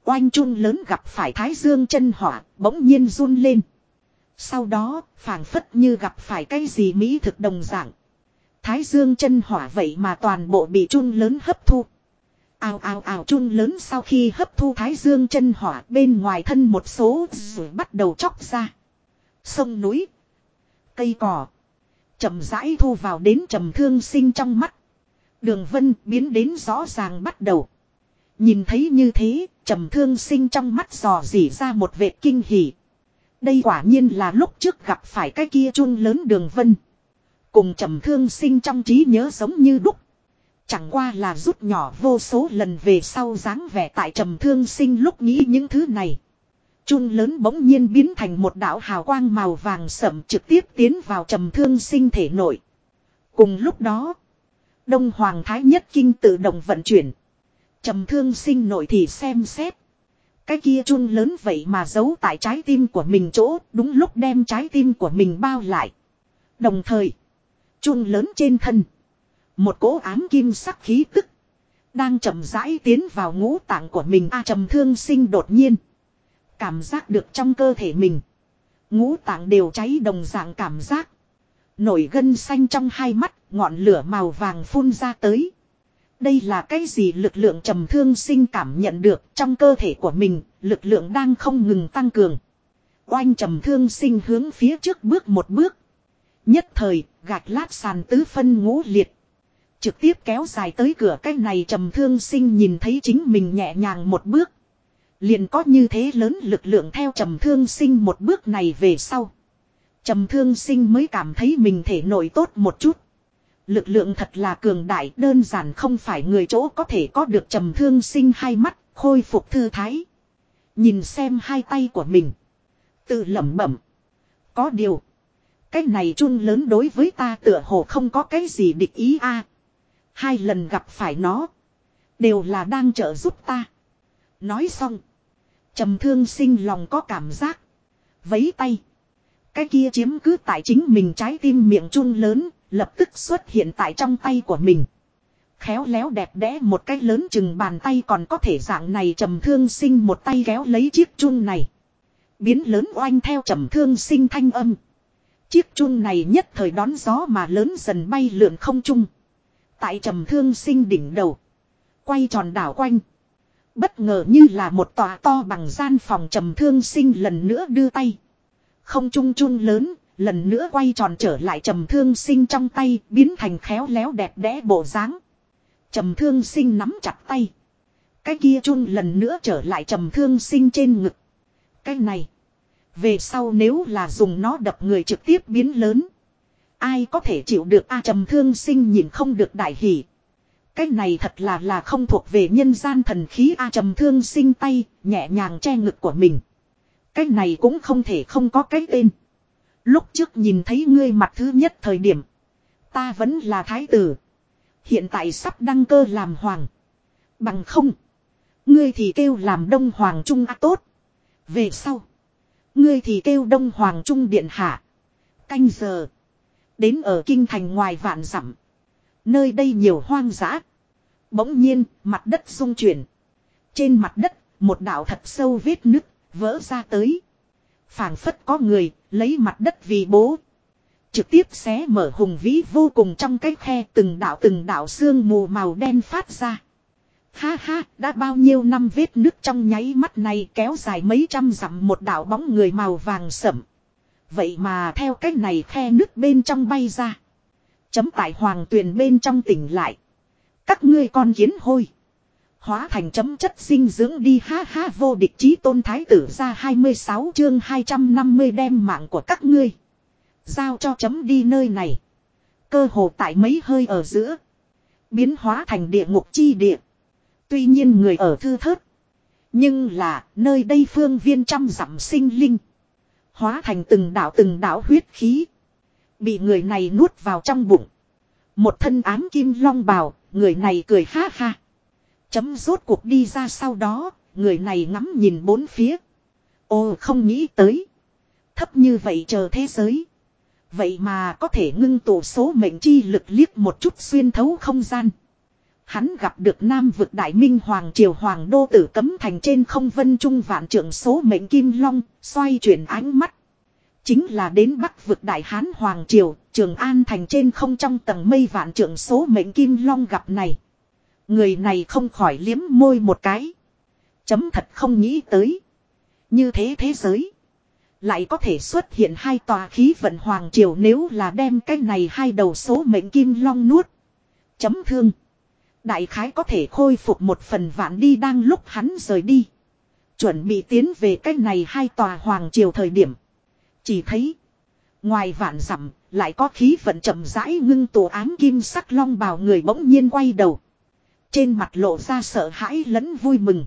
Oanh chun lớn gặp phải thái dương chân hỏa, bỗng nhiên run lên. Sau đó, phảng phất như gặp phải cái gì mỹ thực đồng dạng. Thái dương chân hỏa vậy mà toàn bộ bị chun lớn hấp thu. Ào ào ào chun lớn sau khi hấp thu thái dương chân hỏa bên ngoài thân một số rồi bắt đầu chóc ra. Sông núi, cây cỏ, chậm rãi thu vào đến trầm thương sinh trong mắt. Đường vân biến đến rõ ràng bắt đầu. Nhìn thấy như thế, trầm thương sinh trong mắt dò dỉ ra một vệt kinh hỉ. Đây quả nhiên là lúc trước gặp phải cái kia chun lớn đường vân. Cùng trầm thương sinh trong trí nhớ giống như đúc. Chẳng qua là rút nhỏ vô số lần về sau dáng vẻ tại trầm thương sinh lúc nghĩ những thứ này. Chun lớn bỗng nhiên biến thành một đạo hào quang màu vàng sậm trực tiếp tiến vào trầm thương sinh thể nội. Cùng lúc đó, Đông Hoàng Thái Nhất Kinh tự động vận chuyển. Trầm thương sinh nội thì xem xét. Cái kia chun lớn vậy mà giấu tại trái tim của mình chỗ, đúng lúc đem trái tim của mình bao lại. Đồng thời, chun lớn trên thân. Một cỗ ám kim sắc khí tức. Đang chậm rãi tiến vào ngũ tạng của mình. A trầm thương sinh đột nhiên. Cảm giác được trong cơ thể mình. Ngũ tạng đều cháy đồng dạng cảm giác. Nổi gân xanh trong hai mắt, ngọn lửa màu vàng phun ra tới. Đây là cái gì lực lượng trầm thương sinh cảm nhận được trong cơ thể của mình, lực lượng đang không ngừng tăng cường. Oanh trầm thương sinh hướng phía trước bước một bước. Nhất thời, gạch lát sàn tứ phân ngũ liệt. Trực tiếp kéo dài tới cửa cái này trầm thương sinh nhìn thấy chính mình nhẹ nhàng một bước. Liền có như thế lớn lực lượng theo trầm thương sinh một bước này về sau. Trầm thương sinh mới cảm thấy mình thể nổi tốt một chút. Lực lượng thật là cường đại đơn giản không phải người chỗ có thể có được trầm thương sinh hai mắt, khôi phục thư thái. Nhìn xem hai tay của mình. Tự lẩm bẩm. Có điều. Cái này chun lớn đối với ta tựa hồ không có cái gì địch ý a. Hai lần gặp phải nó. Đều là đang trợ giúp ta. Nói xong. trầm thương sinh lòng có cảm giác. Vấy tay. Cái kia chiếm cứ tại chính mình trái tim miệng chun lớn Lập tức xuất hiện tại trong tay của mình. Khéo léo đẹp đẽ một cái lớn chừng bàn tay còn có thể dạng này trầm thương sinh một tay kéo lấy chiếc chun này. Biến lớn oanh theo trầm thương sinh thanh âm. Chiếc chun này nhất thời đón gió mà lớn dần bay lượn không trung. Tại trầm thương sinh đỉnh đầu. Quay tròn đảo quanh. Bất ngờ như là một tòa to bằng gian phòng trầm thương sinh lần nữa đưa tay. Không trung chun lớn, lần nữa quay tròn trở lại trầm thương sinh trong tay, biến thành khéo léo đẹp đẽ bộ dáng. Trầm thương sinh nắm chặt tay. Cái kia chun lần nữa trở lại trầm thương sinh trên ngực. Cái này, về sau nếu là dùng nó đập người trực tiếp biến lớn, ai có thể chịu được? A, trầm thương sinh nhìn không được đại hỷ cái này thật là là không thuộc về nhân gian thần khí. A, trầm thương sinh tay, nhẹ nhàng che ngực của mình. Cái này cũng không thể không có cái tên. Lúc trước nhìn thấy ngươi mặt thứ nhất thời điểm. Ta vẫn là thái tử. Hiện tại sắp đăng cơ làm hoàng. Bằng không. Ngươi thì kêu làm đông hoàng trung á tốt. Về sau. Ngươi thì kêu đông hoàng trung điện hạ. Canh giờ. Đến ở kinh thành ngoài vạn dặm Nơi đây nhiều hoang dã. Bỗng nhiên, mặt đất rung chuyển. Trên mặt đất, một đạo thật sâu vết nứt, vỡ ra tới phảng phất có người, lấy mặt đất vì bố. Trực tiếp xé mở hùng vĩ vô cùng trong cái khe từng đạo từng đạo xương mù màu đen phát ra. Ha ha, đã bao nhiêu năm vết nước trong nháy mắt này kéo dài mấy trăm dặm một đạo bóng người màu vàng sẫm. Vậy mà theo cách này khe nước bên trong bay ra. Chấm tại hoàng tuyền bên trong tỉnh lại. Các ngươi con kiến hôi. Hóa thành chấm chất dinh dưỡng đi ha ha vô địch chí tôn thái tử ra 26 chương 250 đem mạng của các ngươi. Giao cho chấm đi nơi này. Cơ hồ tại mấy hơi ở giữa. Biến hóa thành địa ngục chi địa. Tuy nhiên người ở thư thớt. Nhưng là nơi đây phương viên trăm dặm sinh linh. Hóa thành từng đảo từng đảo huyết khí. Bị người này nuốt vào trong bụng. Một thân ám kim long bào, người này cười ha ha. Chấm rốt cuộc đi ra sau đó, người này ngắm nhìn bốn phía. Ô không nghĩ tới. Thấp như vậy chờ thế giới. Vậy mà có thể ngưng tụ số mệnh chi lực liếc một chút xuyên thấu không gian. Hắn gặp được Nam vực Đại Minh Hoàng Triều Hoàng Đô Tử Cấm Thành trên không vân trung vạn trưởng số mệnh Kim Long, xoay chuyển ánh mắt. Chính là đến Bắc vực Đại Hán Hoàng Triều, Trường An Thành trên không trong tầng mây vạn trưởng số mệnh Kim Long gặp này. Người này không khỏi liếm môi một cái. Chấm thật không nghĩ tới. Như thế thế giới. Lại có thể xuất hiện hai tòa khí vận Hoàng Triều nếu là đem cái này hai đầu số mệnh Kim Long nuốt. Chấm thương. Đại khái có thể khôi phục một phần vạn đi đang lúc hắn rời đi. Chuẩn bị tiến về cái này hai tòa Hoàng Triều thời điểm. Chỉ thấy. Ngoài vạn dặm, lại có khí vận chậm rãi ngưng tổ ám kim sắc long bào người bỗng nhiên quay đầu. Trên mặt lộ ra sợ hãi lẫn vui mừng.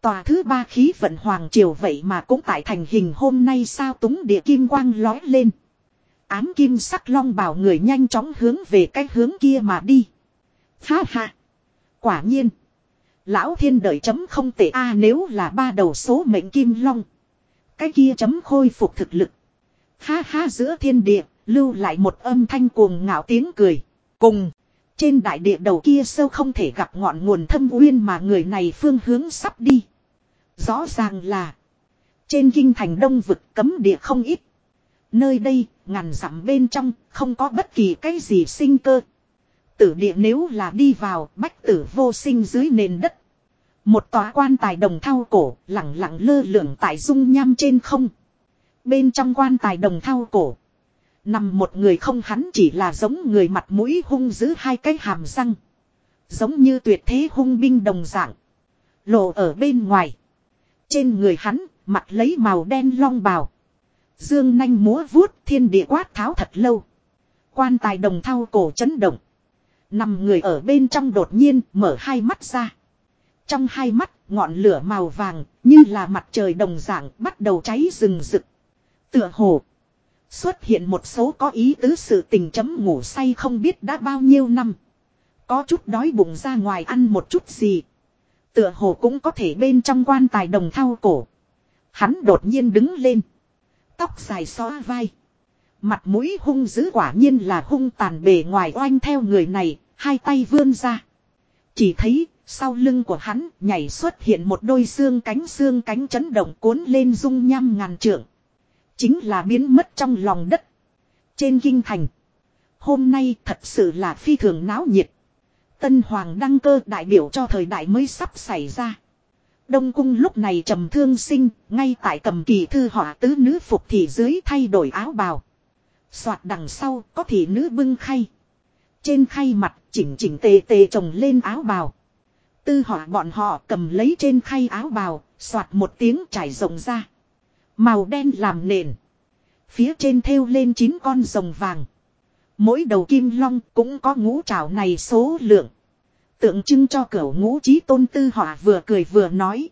Tòa thứ ba khí vận hoàng triều vậy mà cũng tại thành hình hôm nay sao túng địa kim quang lói lên. Ám kim sắc long bảo người nhanh chóng hướng về cái hướng kia mà đi. Ha ha. Quả nhiên. Lão thiên đợi chấm không tệ a à, nếu là ba đầu số mệnh kim long. Cái kia chấm khôi phục thực lực. Ha ha giữa thiên địa, lưu lại một âm thanh cuồng ngạo tiếng cười. Cùng, trên đại địa đầu kia sâu không thể gặp ngọn nguồn thâm uyên mà người này phương hướng sắp đi. Rõ ràng là, trên kinh thành đông vực cấm địa không ít. Nơi đây, ngàn dặm bên trong, không có bất kỳ cái gì sinh cơ. Tử địa nếu là đi vào, bách tử vô sinh dưới nền đất. Một tòa quan tài đồng thau cổ, lặng lặng lơ lửng tại dung nham trên không. Bên trong quan tài đồng thau cổ. Nằm một người không hắn chỉ là giống người mặt mũi hung giữ hai cái hàm răng. Giống như tuyệt thế hung binh đồng dạng. Lộ ở bên ngoài. Trên người hắn, mặt lấy màu đen long bào. Dương nanh múa vuốt thiên địa quát tháo thật lâu. Quan tài đồng thau cổ chấn động. Nằm người ở bên trong đột nhiên mở hai mắt ra. Trong hai mắt, ngọn lửa màu vàng, như là mặt trời đồng dạng bắt đầu cháy rừng rực. Tựa hồ. Xuất hiện một số có ý tứ sự tình chấm ngủ say không biết đã bao nhiêu năm. Có chút đói bụng ra ngoài ăn một chút gì. Tựa hồ cũng có thể bên trong quan tài đồng thao cổ. Hắn đột nhiên đứng lên. Tóc dài xóa vai. Mặt mũi hung dữ quả nhiên là hung tàn bề ngoài oanh theo người này, hai tay vươn ra. Chỉ thấy, sau lưng của hắn nhảy xuất hiện một đôi xương cánh xương cánh chấn động cuốn lên dung nham ngàn trượng. Chính là biến mất trong lòng đất. Trên kinh thành. Hôm nay thật sự là phi thường náo nhiệt. Tân Hoàng đăng cơ đại biểu cho thời đại mới sắp xảy ra. Đông cung lúc này trầm thương sinh, ngay tại cầm kỳ thư họa tứ nữ phục thị dưới thay đổi áo bào. Soạt đằng sau có thị nữ bưng khay. Trên khay mặt chỉnh chỉnh tề tề trồng lên áo bào. Tư họa bọn họ cầm lấy trên khay áo bào, soạt một tiếng trải rộng ra. Màu đen làm nền. Phía trên thêu lên 9 con rồng vàng. Mỗi đầu kim long cũng có ngũ trảo này số lượng. Tượng trưng cho cửa ngũ trí tôn tư họa vừa cười vừa nói.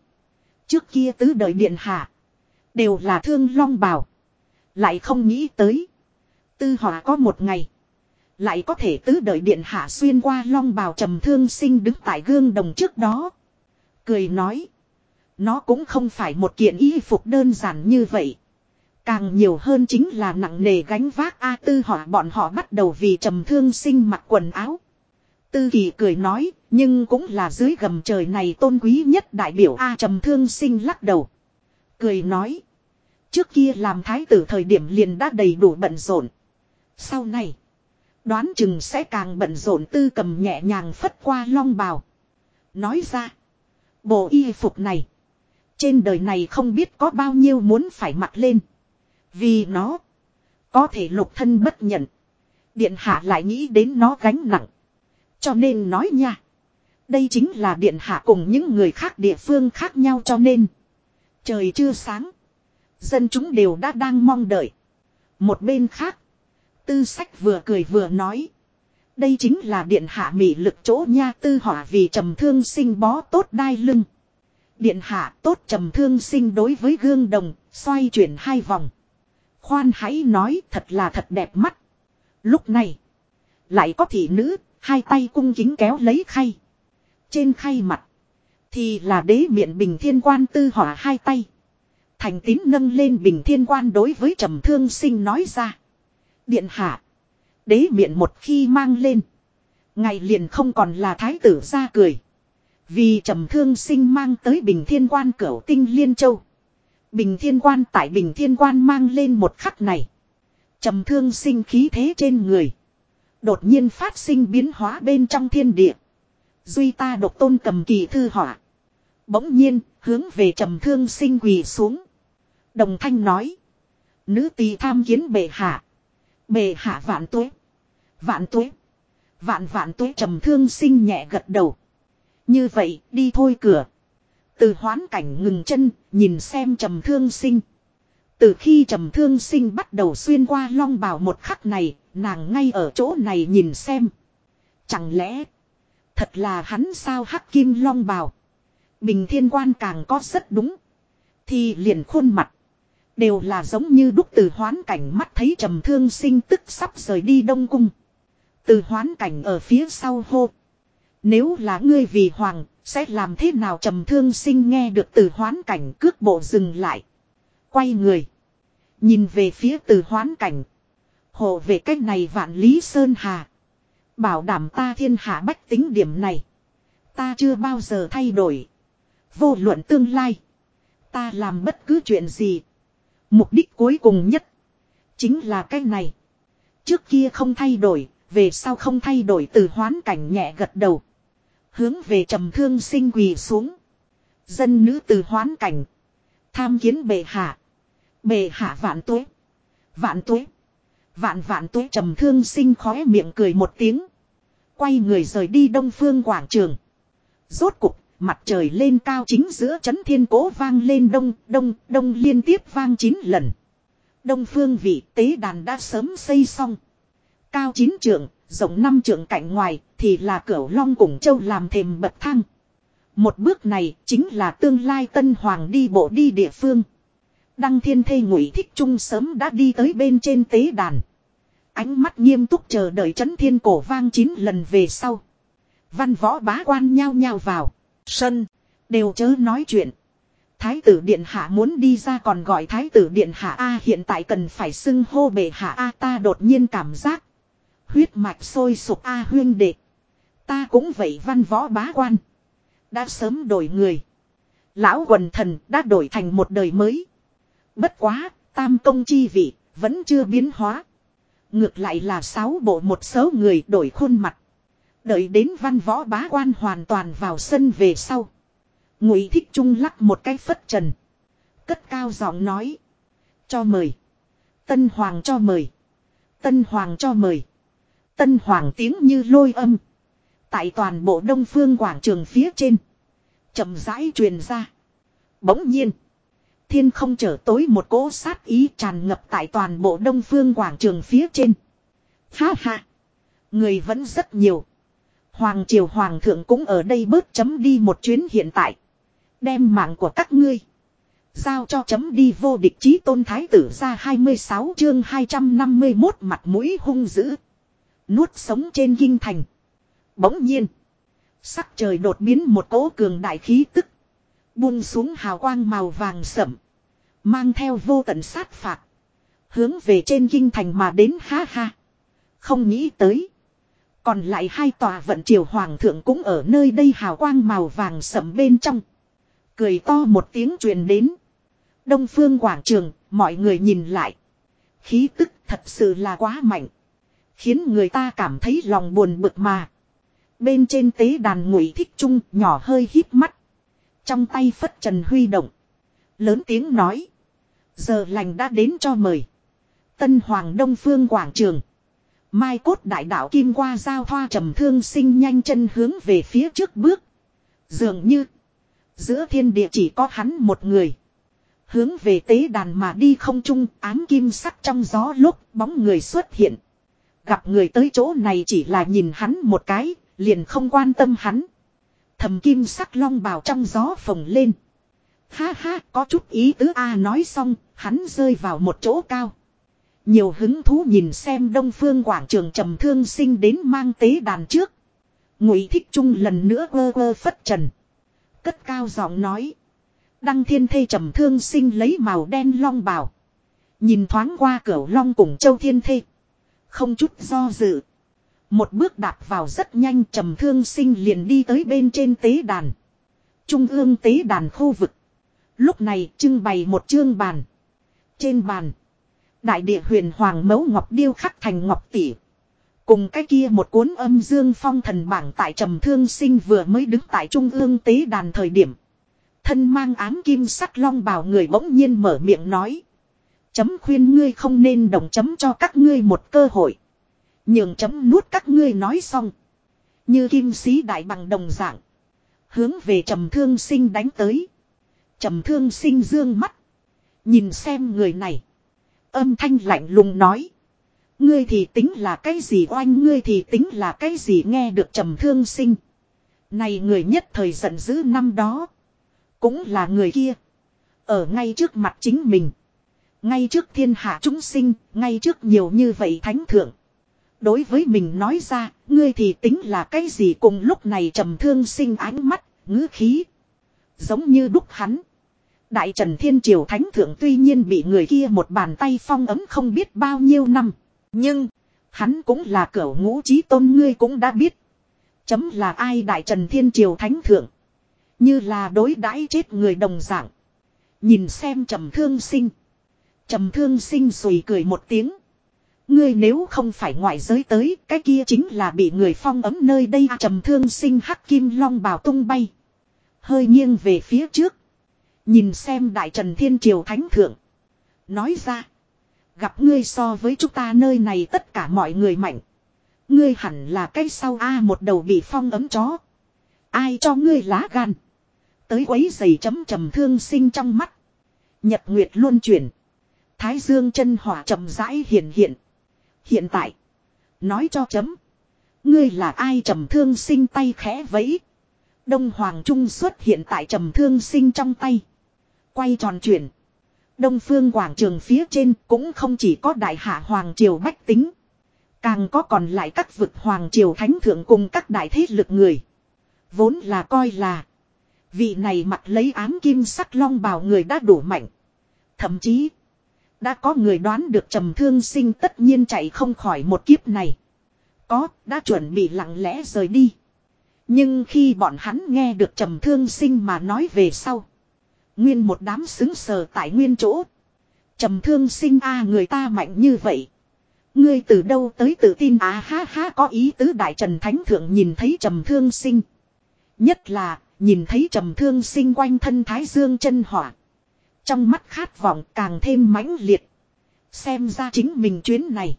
Trước kia tứ đời điện hạ. Đều là thương long bào. Lại không nghĩ tới. Tư họa có một ngày. Lại có thể tứ đời điện hạ xuyên qua long bào trầm thương sinh đứng tại gương đồng trước đó. Cười nói. Nó cũng không phải một kiện y phục đơn giản như vậy. Càng nhiều hơn chính là nặng nề gánh vác A tư họ bọn họ bắt đầu vì trầm thương sinh mặc quần áo. Tư kỳ cười nói, nhưng cũng là dưới gầm trời này tôn quý nhất đại biểu A trầm thương sinh lắc đầu. Cười nói, trước kia làm thái tử thời điểm liền đã đầy đủ bận rộn. Sau này, đoán chừng sẽ càng bận rộn tư cầm nhẹ nhàng phất qua long bào. Nói ra, bộ y phục này, trên đời này không biết có bao nhiêu muốn phải mặc lên. Vì nó, có thể lục thân bất nhận. Điện hạ lại nghĩ đến nó gánh nặng. Cho nên nói nha. Đây chính là điện hạ cùng những người khác địa phương khác nhau cho nên. Trời chưa sáng. Dân chúng đều đã đang mong đợi. Một bên khác. Tư sách vừa cười vừa nói. Đây chính là điện hạ mị lực chỗ nha tư hỏa vì trầm thương sinh bó tốt đai lưng. Điện hạ tốt trầm thương sinh đối với gương đồng, xoay chuyển hai vòng. Khoan hãy nói thật là thật đẹp mắt. Lúc này, lại có thị nữ, hai tay cung kính kéo lấy khay. Trên khay mặt, thì là đế miệng bình thiên quan tư hỏa hai tay. Thành tín nâng lên bình thiên quan đối với trầm thương sinh nói ra. Điện hạ, đế miệng một khi mang lên. Ngày liền không còn là thái tử ra cười. Vì trầm thương sinh mang tới bình thiên quan cửu tinh liên châu. Bình thiên quan tại bình thiên quan mang lên một khắc này. trầm thương sinh khí thế trên người. Đột nhiên phát sinh biến hóa bên trong thiên địa. Duy ta độc tôn cầm kỳ thư họa. Bỗng nhiên, hướng về trầm thương sinh quỳ xuống. Đồng thanh nói. Nữ tỳ tham kiến bệ hạ. Bệ hạ vạn tuế. Vạn tuế. Vạn vạn tuế trầm thương sinh nhẹ gật đầu. Như vậy đi thôi cửa. Từ hoán cảnh ngừng chân, nhìn xem trầm thương sinh. Từ khi trầm thương sinh bắt đầu xuyên qua long bào một khắc này, nàng ngay ở chỗ này nhìn xem. Chẳng lẽ, thật là hắn sao hắc kim long bào. Bình thiên quan càng có rất đúng. Thì liền khuôn mặt. Đều là giống như đúc từ hoán cảnh mắt thấy trầm thương sinh tức sắp rời đi đông cung. Từ hoán cảnh ở phía sau hô. Nếu là ngươi vì hoàng, sẽ làm thế nào trầm thương sinh nghe được từ hoán cảnh cước bộ dừng lại. Quay người. Nhìn về phía từ hoán cảnh. Hộ về cách này vạn lý sơn hà. Bảo đảm ta thiên hạ bách tính điểm này. Ta chưa bao giờ thay đổi. Vô luận tương lai. Ta làm bất cứ chuyện gì. Mục đích cuối cùng nhất. Chính là cái này. Trước kia không thay đổi. Về sau không thay đổi từ hoán cảnh nhẹ gật đầu. Hướng về trầm thương sinh quỳ xuống. Dân nữ từ hoán cảnh. Tham kiến bệ hạ. Bệ hạ vạn tuế. Vạn tuế. Vạn vạn tuế trầm thương sinh khóe miệng cười một tiếng. Quay người rời đi đông phương quảng trường. Rốt cục, mặt trời lên cao chính giữa chấn thiên cố vang lên đông, đông, đông liên tiếp vang chín lần. Đông phương vị tế đàn đã sớm xây xong. Cao chín trượng, rộng năm trượng cạnh ngoài, thì là cửu long cùng châu làm thềm bậc thang. Một bước này chính là tương lai tân hoàng đi bộ đi địa phương. Đăng thiên thê ngụy thích trung sớm đã đi tới bên trên tế đàn. Ánh mắt nghiêm túc chờ đợi chấn thiên cổ vang chín lần về sau. Văn võ bá quan nhao nhao vào. Sân. Đều chớ nói chuyện. Thái tử điện hạ muốn đi ra còn gọi thái tử điện hạ A hiện tại cần phải xưng hô bệ hạ A ta đột nhiên cảm giác. Huyết mạch sôi sục A huyên đệ. Ta cũng vậy văn võ bá quan. Đã sớm đổi người. Lão quần thần đã đổi thành một đời mới. Bất quá, tam công chi vị, vẫn chưa biến hóa. Ngược lại là sáu bộ một số người đổi khuôn mặt. Đợi đến văn võ bá quan hoàn toàn vào sân về sau. Ngụy thích trung lắc một cái phất trần. Cất cao giọng nói. Cho mời. Tân hoàng cho mời. Tân hoàng cho mời. Tân hoàng tiếng như lôi âm. Tại toàn bộ đông phương quảng trường phía trên. chậm rãi truyền ra. Bỗng nhiên. Thiên không trở tối một cỗ sát ý tràn ngập tại toàn bộ đông phương quảng trường phía trên. Ha ha. Người vẫn rất nhiều. Hoàng triều hoàng thượng cũng ở đây bớt chấm đi một chuyến hiện tại. Đem mạng của các ngươi. Giao cho chấm đi vô địch chí tôn thái tử ra 26 chương 251 mặt mũi hung dữ. Nuốt sống trên kinh thành. Bỗng nhiên. Sắc trời đột biến một cỗ cường đại khí tức. Buông xuống hào quang màu vàng sậm. Mang theo vô tận sát phạt. Hướng về trên kinh thành mà đến ha ha. Không nghĩ tới. Còn lại hai tòa vận triều hoàng thượng cũng ở nơi đây hào quang màu vàng sẫm bên trong. Cười to một tiếng truyền đến. Đông phương quảng trường, mọi người nhìn lại. Khí tức thật sự là quá mạnh. Khiến người ta cảm thấy lòng buồn bực mà. Bên trên tế đàn ngụy thích trung nhỏ hơi hít mắt. Trong tay phất trần huy động. Lớn tiếng nói. Giờ lành đã đến cho mời. Tân Hoàng Đông Phương Quảng Trường. Mai cốt đại đạo kim qua giao thoa trầm thương sinh nhanh chân hướng về phía trước bước. Dường như. Giữa thiên địa chỉ có hắn một người. Hướng về tế đàn mà đi không trung, ám kim sắc trong gió lúc bóng người xuất hiện. Gặp người tới chỗ này chỉ là nhìn hắn một cái, liền không quan tâm hắn. Thầm kim sắc long bào trong gió phồng lên. Ha ha, có chút ý tứ A nói xong, hắn rơi vào một chỗ cao. Nhiều hứng thú nhìn xem đông phương quảng trường trầm thương sinh đến mang tế đàn trước. Ngụy thích trung lần nữa ơ ơ phất trần. Cất cao giọng nói. Đăng thiên thê trầm thương sinh lấy màu đen long bào. Nhìn thoáng qua cửa long cùng châu thiên thê. Không chút do dự. Một bước đạp vào rất nhanh trầm thương sinh liền đi tới bên trên tế đàn. Trung ương tế đàn khu vực. Lúc này trưng bày một chương bàn. Trên bàn. Đại địa huyền hoàng mẫu ngọc điêu khắc thành ngọc tỷ. Cùng cái kia một cuốn âm dương phong thần bảng tại trầm thương sinh vừa mới đứng tại trung ương tế đàn thời điểm. Thân mang ám kim sắc long bào người bỗng nhiên mở miệng nói. Chấm khuyên ngươi không nên đồng chấm cho các ngươi một cơ hội. Nhường chấm nuốt các ngươi nói xong. Như kim sĩ đại bằng đồng dạng. Hướng về trầm thương sinh đánh tới. Trầm thương sinh dương mắt. Nhìn xem người này. Âm thanh lạnh lùng nói. Ngươi thì tính là cái gì oanh, ngươi thì tính là cái gì nghe được trầm thương sinh. Này người nhất thời giận dữ năm đó. Cũng là người kia. Ở ngay trước mặt chính mình. Ngay trước thiên hạ chúng sinh, ngay trước nhiều như vậy thánh thượng. Đối với mình nói ra, ngươi thì tính là cái gì cùng lúc này trầm thương sinh ánh mắt, ngữ khí. Giống như đúc hắn. Đại Trần Thiên Triều Thánh Thượng tuy nhiên bị người kia một bàn tay phong ấm không biết bao nhiêu năm. Nhưng, hắn cũng là cửu ngũ trí tôn ngươi cũng đã biết. Chấm là ai Đại Trần Thiên Triều Thánh Thượng. Như là đối đãi chết người đồng dạng. Nhìn xem trầm thương sinh. Trầm thương sinh sùi cười một tiếng. Ngươi nếu không phải ngoại giới tới, cái kia chính là bị người phong ấm nơi đây trầm thương sinh hắc kim long bào tung bay. Hơi nghiêng về phía trước. Nhìn xem đại trần thiên triều thánh thượng. Nói ra. Gặp ngươi so với chúng ta nơi này tất cả mọi người mạnh. Ngươi hẳn là cái sau A một đầu bị phong ấm chó. Ai cho ngươi lá gan. Tới quấy giày chấm trầm thương sinh trong mắt. Nhật Nguyệt luôn chuyển. Thái Dương chân hỏa chậm rãi hiện hiện. Hiện tại. Nói cho chấm. Ngươi là ai trầm thương sinh tay khẽ vẫy. Đông Hoàng Trung xuất hiện tại trầm thương sinh trong tay. Quay tròn chuyển. Đông phương quảng trường phía trên cũng không chỉ có đại hạ Hoàng Triều Bách Tính. Càng có còn lại các vực Hoàng Triều Thánh Thượng cùng các đại thế lực người. Vốn là coi là. Vị này mặt lấy ám kim sắc long bào người đã đủ mạnh. Thậm chí. Đã có người đoán được trầm thương sinh tất nhiên chạy không khỏi một kiếp này. Có, đã chuẩn bị lặng lẽ rời đi. Nhưng khi bọn hắn nghe được trầm thương sinh mà nói về sau. Nguyên một đám xứng sờ tại nguyên chỗ. trầm thương sinh a người ta mạnh như vậy. Ngươi từ đâu tới tự tin à ha ha có ý tứ đại trần thánh thượng nhìn thấy trầm thương sinh. Nhất là nhìn thấy trầm thương sinh quanh thân thái dương chân hỏa. Trong mắt khát vọng càng thêm mãnh liệt. Xem ra chính mình chuyến này.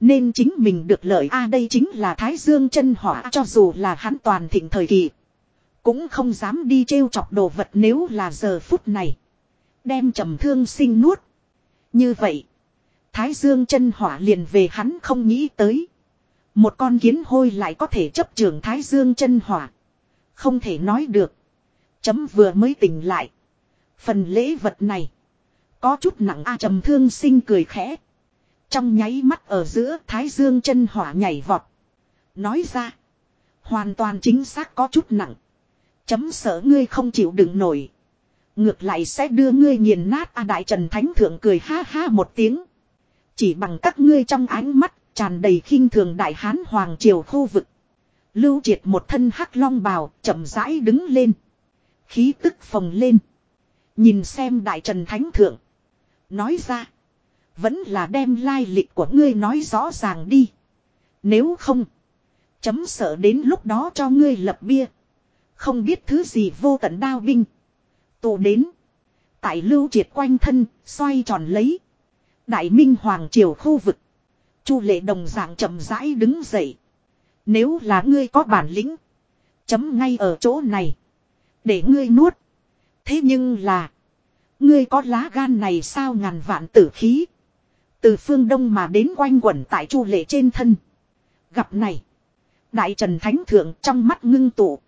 Nên chính mình được lợi a, đây chính là Thái Dương chân hỏa cho dù là hắn toàn thịnh thời kỳ. Cũng không dám đi trêu chọc đồ vật nếu là giờ phút này. Đem trầm thương sinh nuốt. Như vậy. Thái Dương chân hỏa liền về hắn không nghĩ tới. Một con kiến hôi lại có thể chấp trường Thái Dương chân hỏa. Không thể nói được. Chấm vừa mới tỉnh lại. Phần lễ vật này. Có chút nặng a trầm thương sinh cười khẽ. Trong nháy mắt ở giữa thái dương chân hỏa nhảy vọt. Nói ra. Hoàn toàn chính xác có chút nặng. Chấm sợ ngươi không chịu đựng nổi. Ngược lại sẽ đưa ngươi nghiền nát a đại trần thánh thượng cười ha ha một tiếng. Chỉ bằng các ngươi trong ánh mắt, tràn đầy khinh thường đại hán hoàng triều khu vực. Lưu triệt một thân hắc long bào, chậm rãi đứng lên. Khí tức phồng lên. Nhìn xem đại trần thánh thượng. Nói ra. Vẫn là đem lai lịch của ngươi nói rõ ràng đi. Nếu không. Chấm sợ đến lúc đó cho ngươi lập bia. Không biết thứ gì vô tận đao binh. Tụ đến. Tại lưu triệt quanh thân, xoay tròn lấy. Đại minh hoàng triều khu vực. Chu lệ đồng dạng chậm rãi đứng dậy. Nếu là ngươi có bản lĩnh. Chấm ngay ở chỗ này. Để ngươi nuốt. Thế nhưng là. Ngươi có lá gan này sao ngàn vạn tử khí. Từ phương đông mà đến quanh quẩn tại chu lệ trên thân. Gặp này. Đại Trần Thánh Thượng trong mắt ngưng tụ.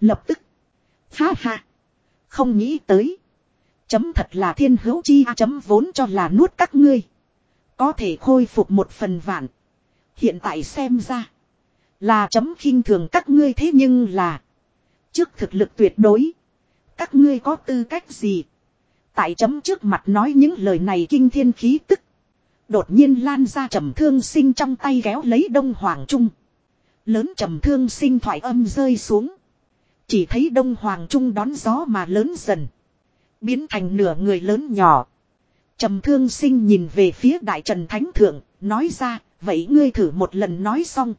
Lập tức. Ha ha. Không nghĩ tới. Chấm thật là thiên hữu chi chấm vốn cho là nuốt các ngươi. Có thể khôi phục một phần vạn. Hiện tại xem ra. Là chấm khinh thường các ngươi thế nhưng là. Trước thực lực tuyệt đối. Các ngươi có tư cách gì. Tại chấm trước mặt nói những lời này kinh thiên khí tức. Đột nhiên lan ra trầm thương sinh trong tay kéo lấy đông hoàng trung. Lớn trầm thương sinh thoại âm rơi xuống. Chỉ thấy đông hoàng trung đón gió mà lớn dần. Biến thành nửa người lớn nhỏ. Trầm thương sinh nhìn về phía đại trần thánh thượng, nói ra, vậy ngươi thử một lần nói xong.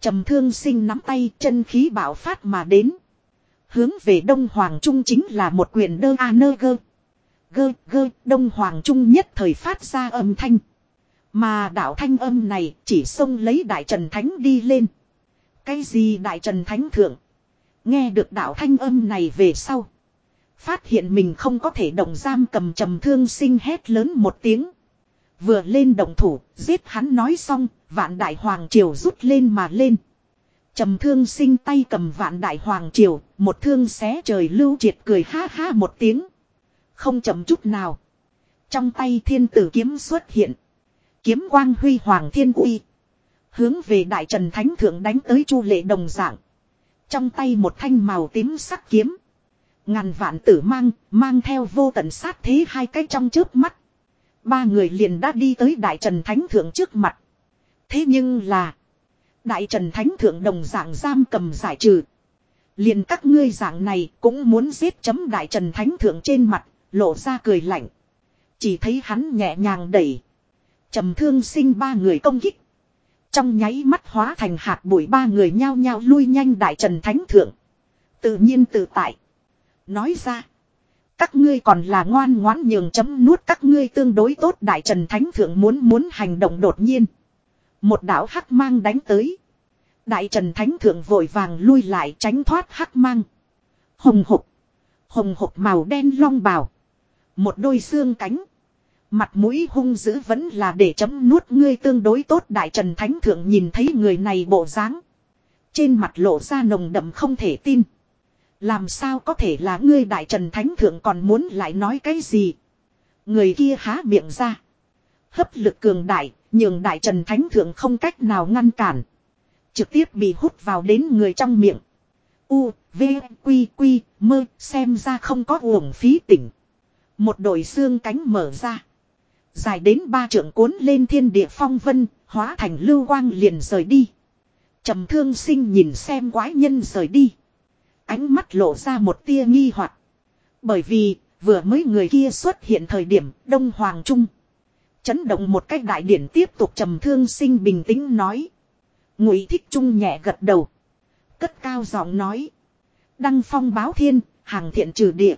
Trầm thương sinh nắm tay chân khí bảo phát mà đến. Hướng về đông hoàng trung chính là một quyền đơ a nơ gơ. Gơ gơ đông hoàng trung nhất thời phát ra âm thanh. Mà đạo thanh âm này chỉ xông lấy đại trần thánh đi lên. Cái gì đại trần thánh thượng? Nghe được đạo thanh âm này về sau. Phát hiện mình không có thể động giam cầm trầm thương sinh hét lớn một tiếng. Vừa lên động thủ, giết hắn nói xong, vạn đại hoàng triều rút lên mà lên. Trầm thương sinh tay cầm vạn đại hoàng triều, một thương xé trời lưu triệt cười ha ha một tiếng. Không chậm chút nào. Trong tay thiên tử kiếm xuất hiện. Kiếm quang huy hoàng thiên uy. Hướng về đại trần thánh thượng đánh tới chu lệ đồng dạng. Trong tay một thanh màu tím sắc kiếm. Ngàn vạn tử mang, mang theo vô tận sát thế hai cái trong trước mắt. Ba người liền đã đi tới Đại Trần Thánh Thượng trước mặt. Thế nhưng là. Đại Trần Thánh Thượng đồng dạng giam cầm giải trừ. Liền các ngươi dạng này cũng muốn giết chấm Đại Trần Thánh Thượng trên mặt, lộ ra cười lạnh. Chỉ thấy hắn nhẹ nhàng đẩy. trầm thương sinh ba người công kích. Trong nháy mắt hóa thành hạt bụi ba người nhao nhao lui nhanh Đại Trần Thánh Thượng. Tự nhiên tự tại. Nói ra. Các ngươi còn là ngoan ngoãn nhường chấm nuốt các ngươi tương đối tốt Đại Trần Thánh Thượng muốn muốn hành động đột nhiên. Một đạo hắc mang đánh tới. Đại Trần Thánh Thượng vội vàng lui lại tránh thoát hắc mang. Hồng hục. Hồng hục màu đen long bào. Một đôi xương cánh. Mặt mũi hung dữ vẫn là để chấm nuốt ngươi tương đối tốt Đại Trần Thánh Thượng nhìn thấy người này bộ dáng. Trên mặt lộ ra nồng đậm không thể tin. Làm sao có thể là ngươi đại trần thánh thượng còn muốn lại nói cái gì. Người kia há miệng ra. Hấp lực cường đại, nhường đại trần thánh thượng không cách nào ngăn cản. Trực tiếp bị hút vào đến người trong miệng. U, V, Quy, Quy, mơ, xem ra không có uổng phí tỉnh. Một đội xương cánh mở ra. Dài đến ba trượng cuốn lên thiên địa phong vân, hóa thành lưu quang liền rời đi. trầm thương sinh nhìn xem quái nhân rời đi. Ánh mắt lộ ra một tia nghi hoặc Bởi vì, vừa mới người kia xuất hiện thời điểm Đông Hoàng Trung. Chấn động một cách đại điển tiếp tục trầm thương sinh bình tĩnh nói. Ngụy thích trung nhẹ gật đầu. Cất cao giọng nói. Đăng phong báo thiên, hàng thiện trừ địa.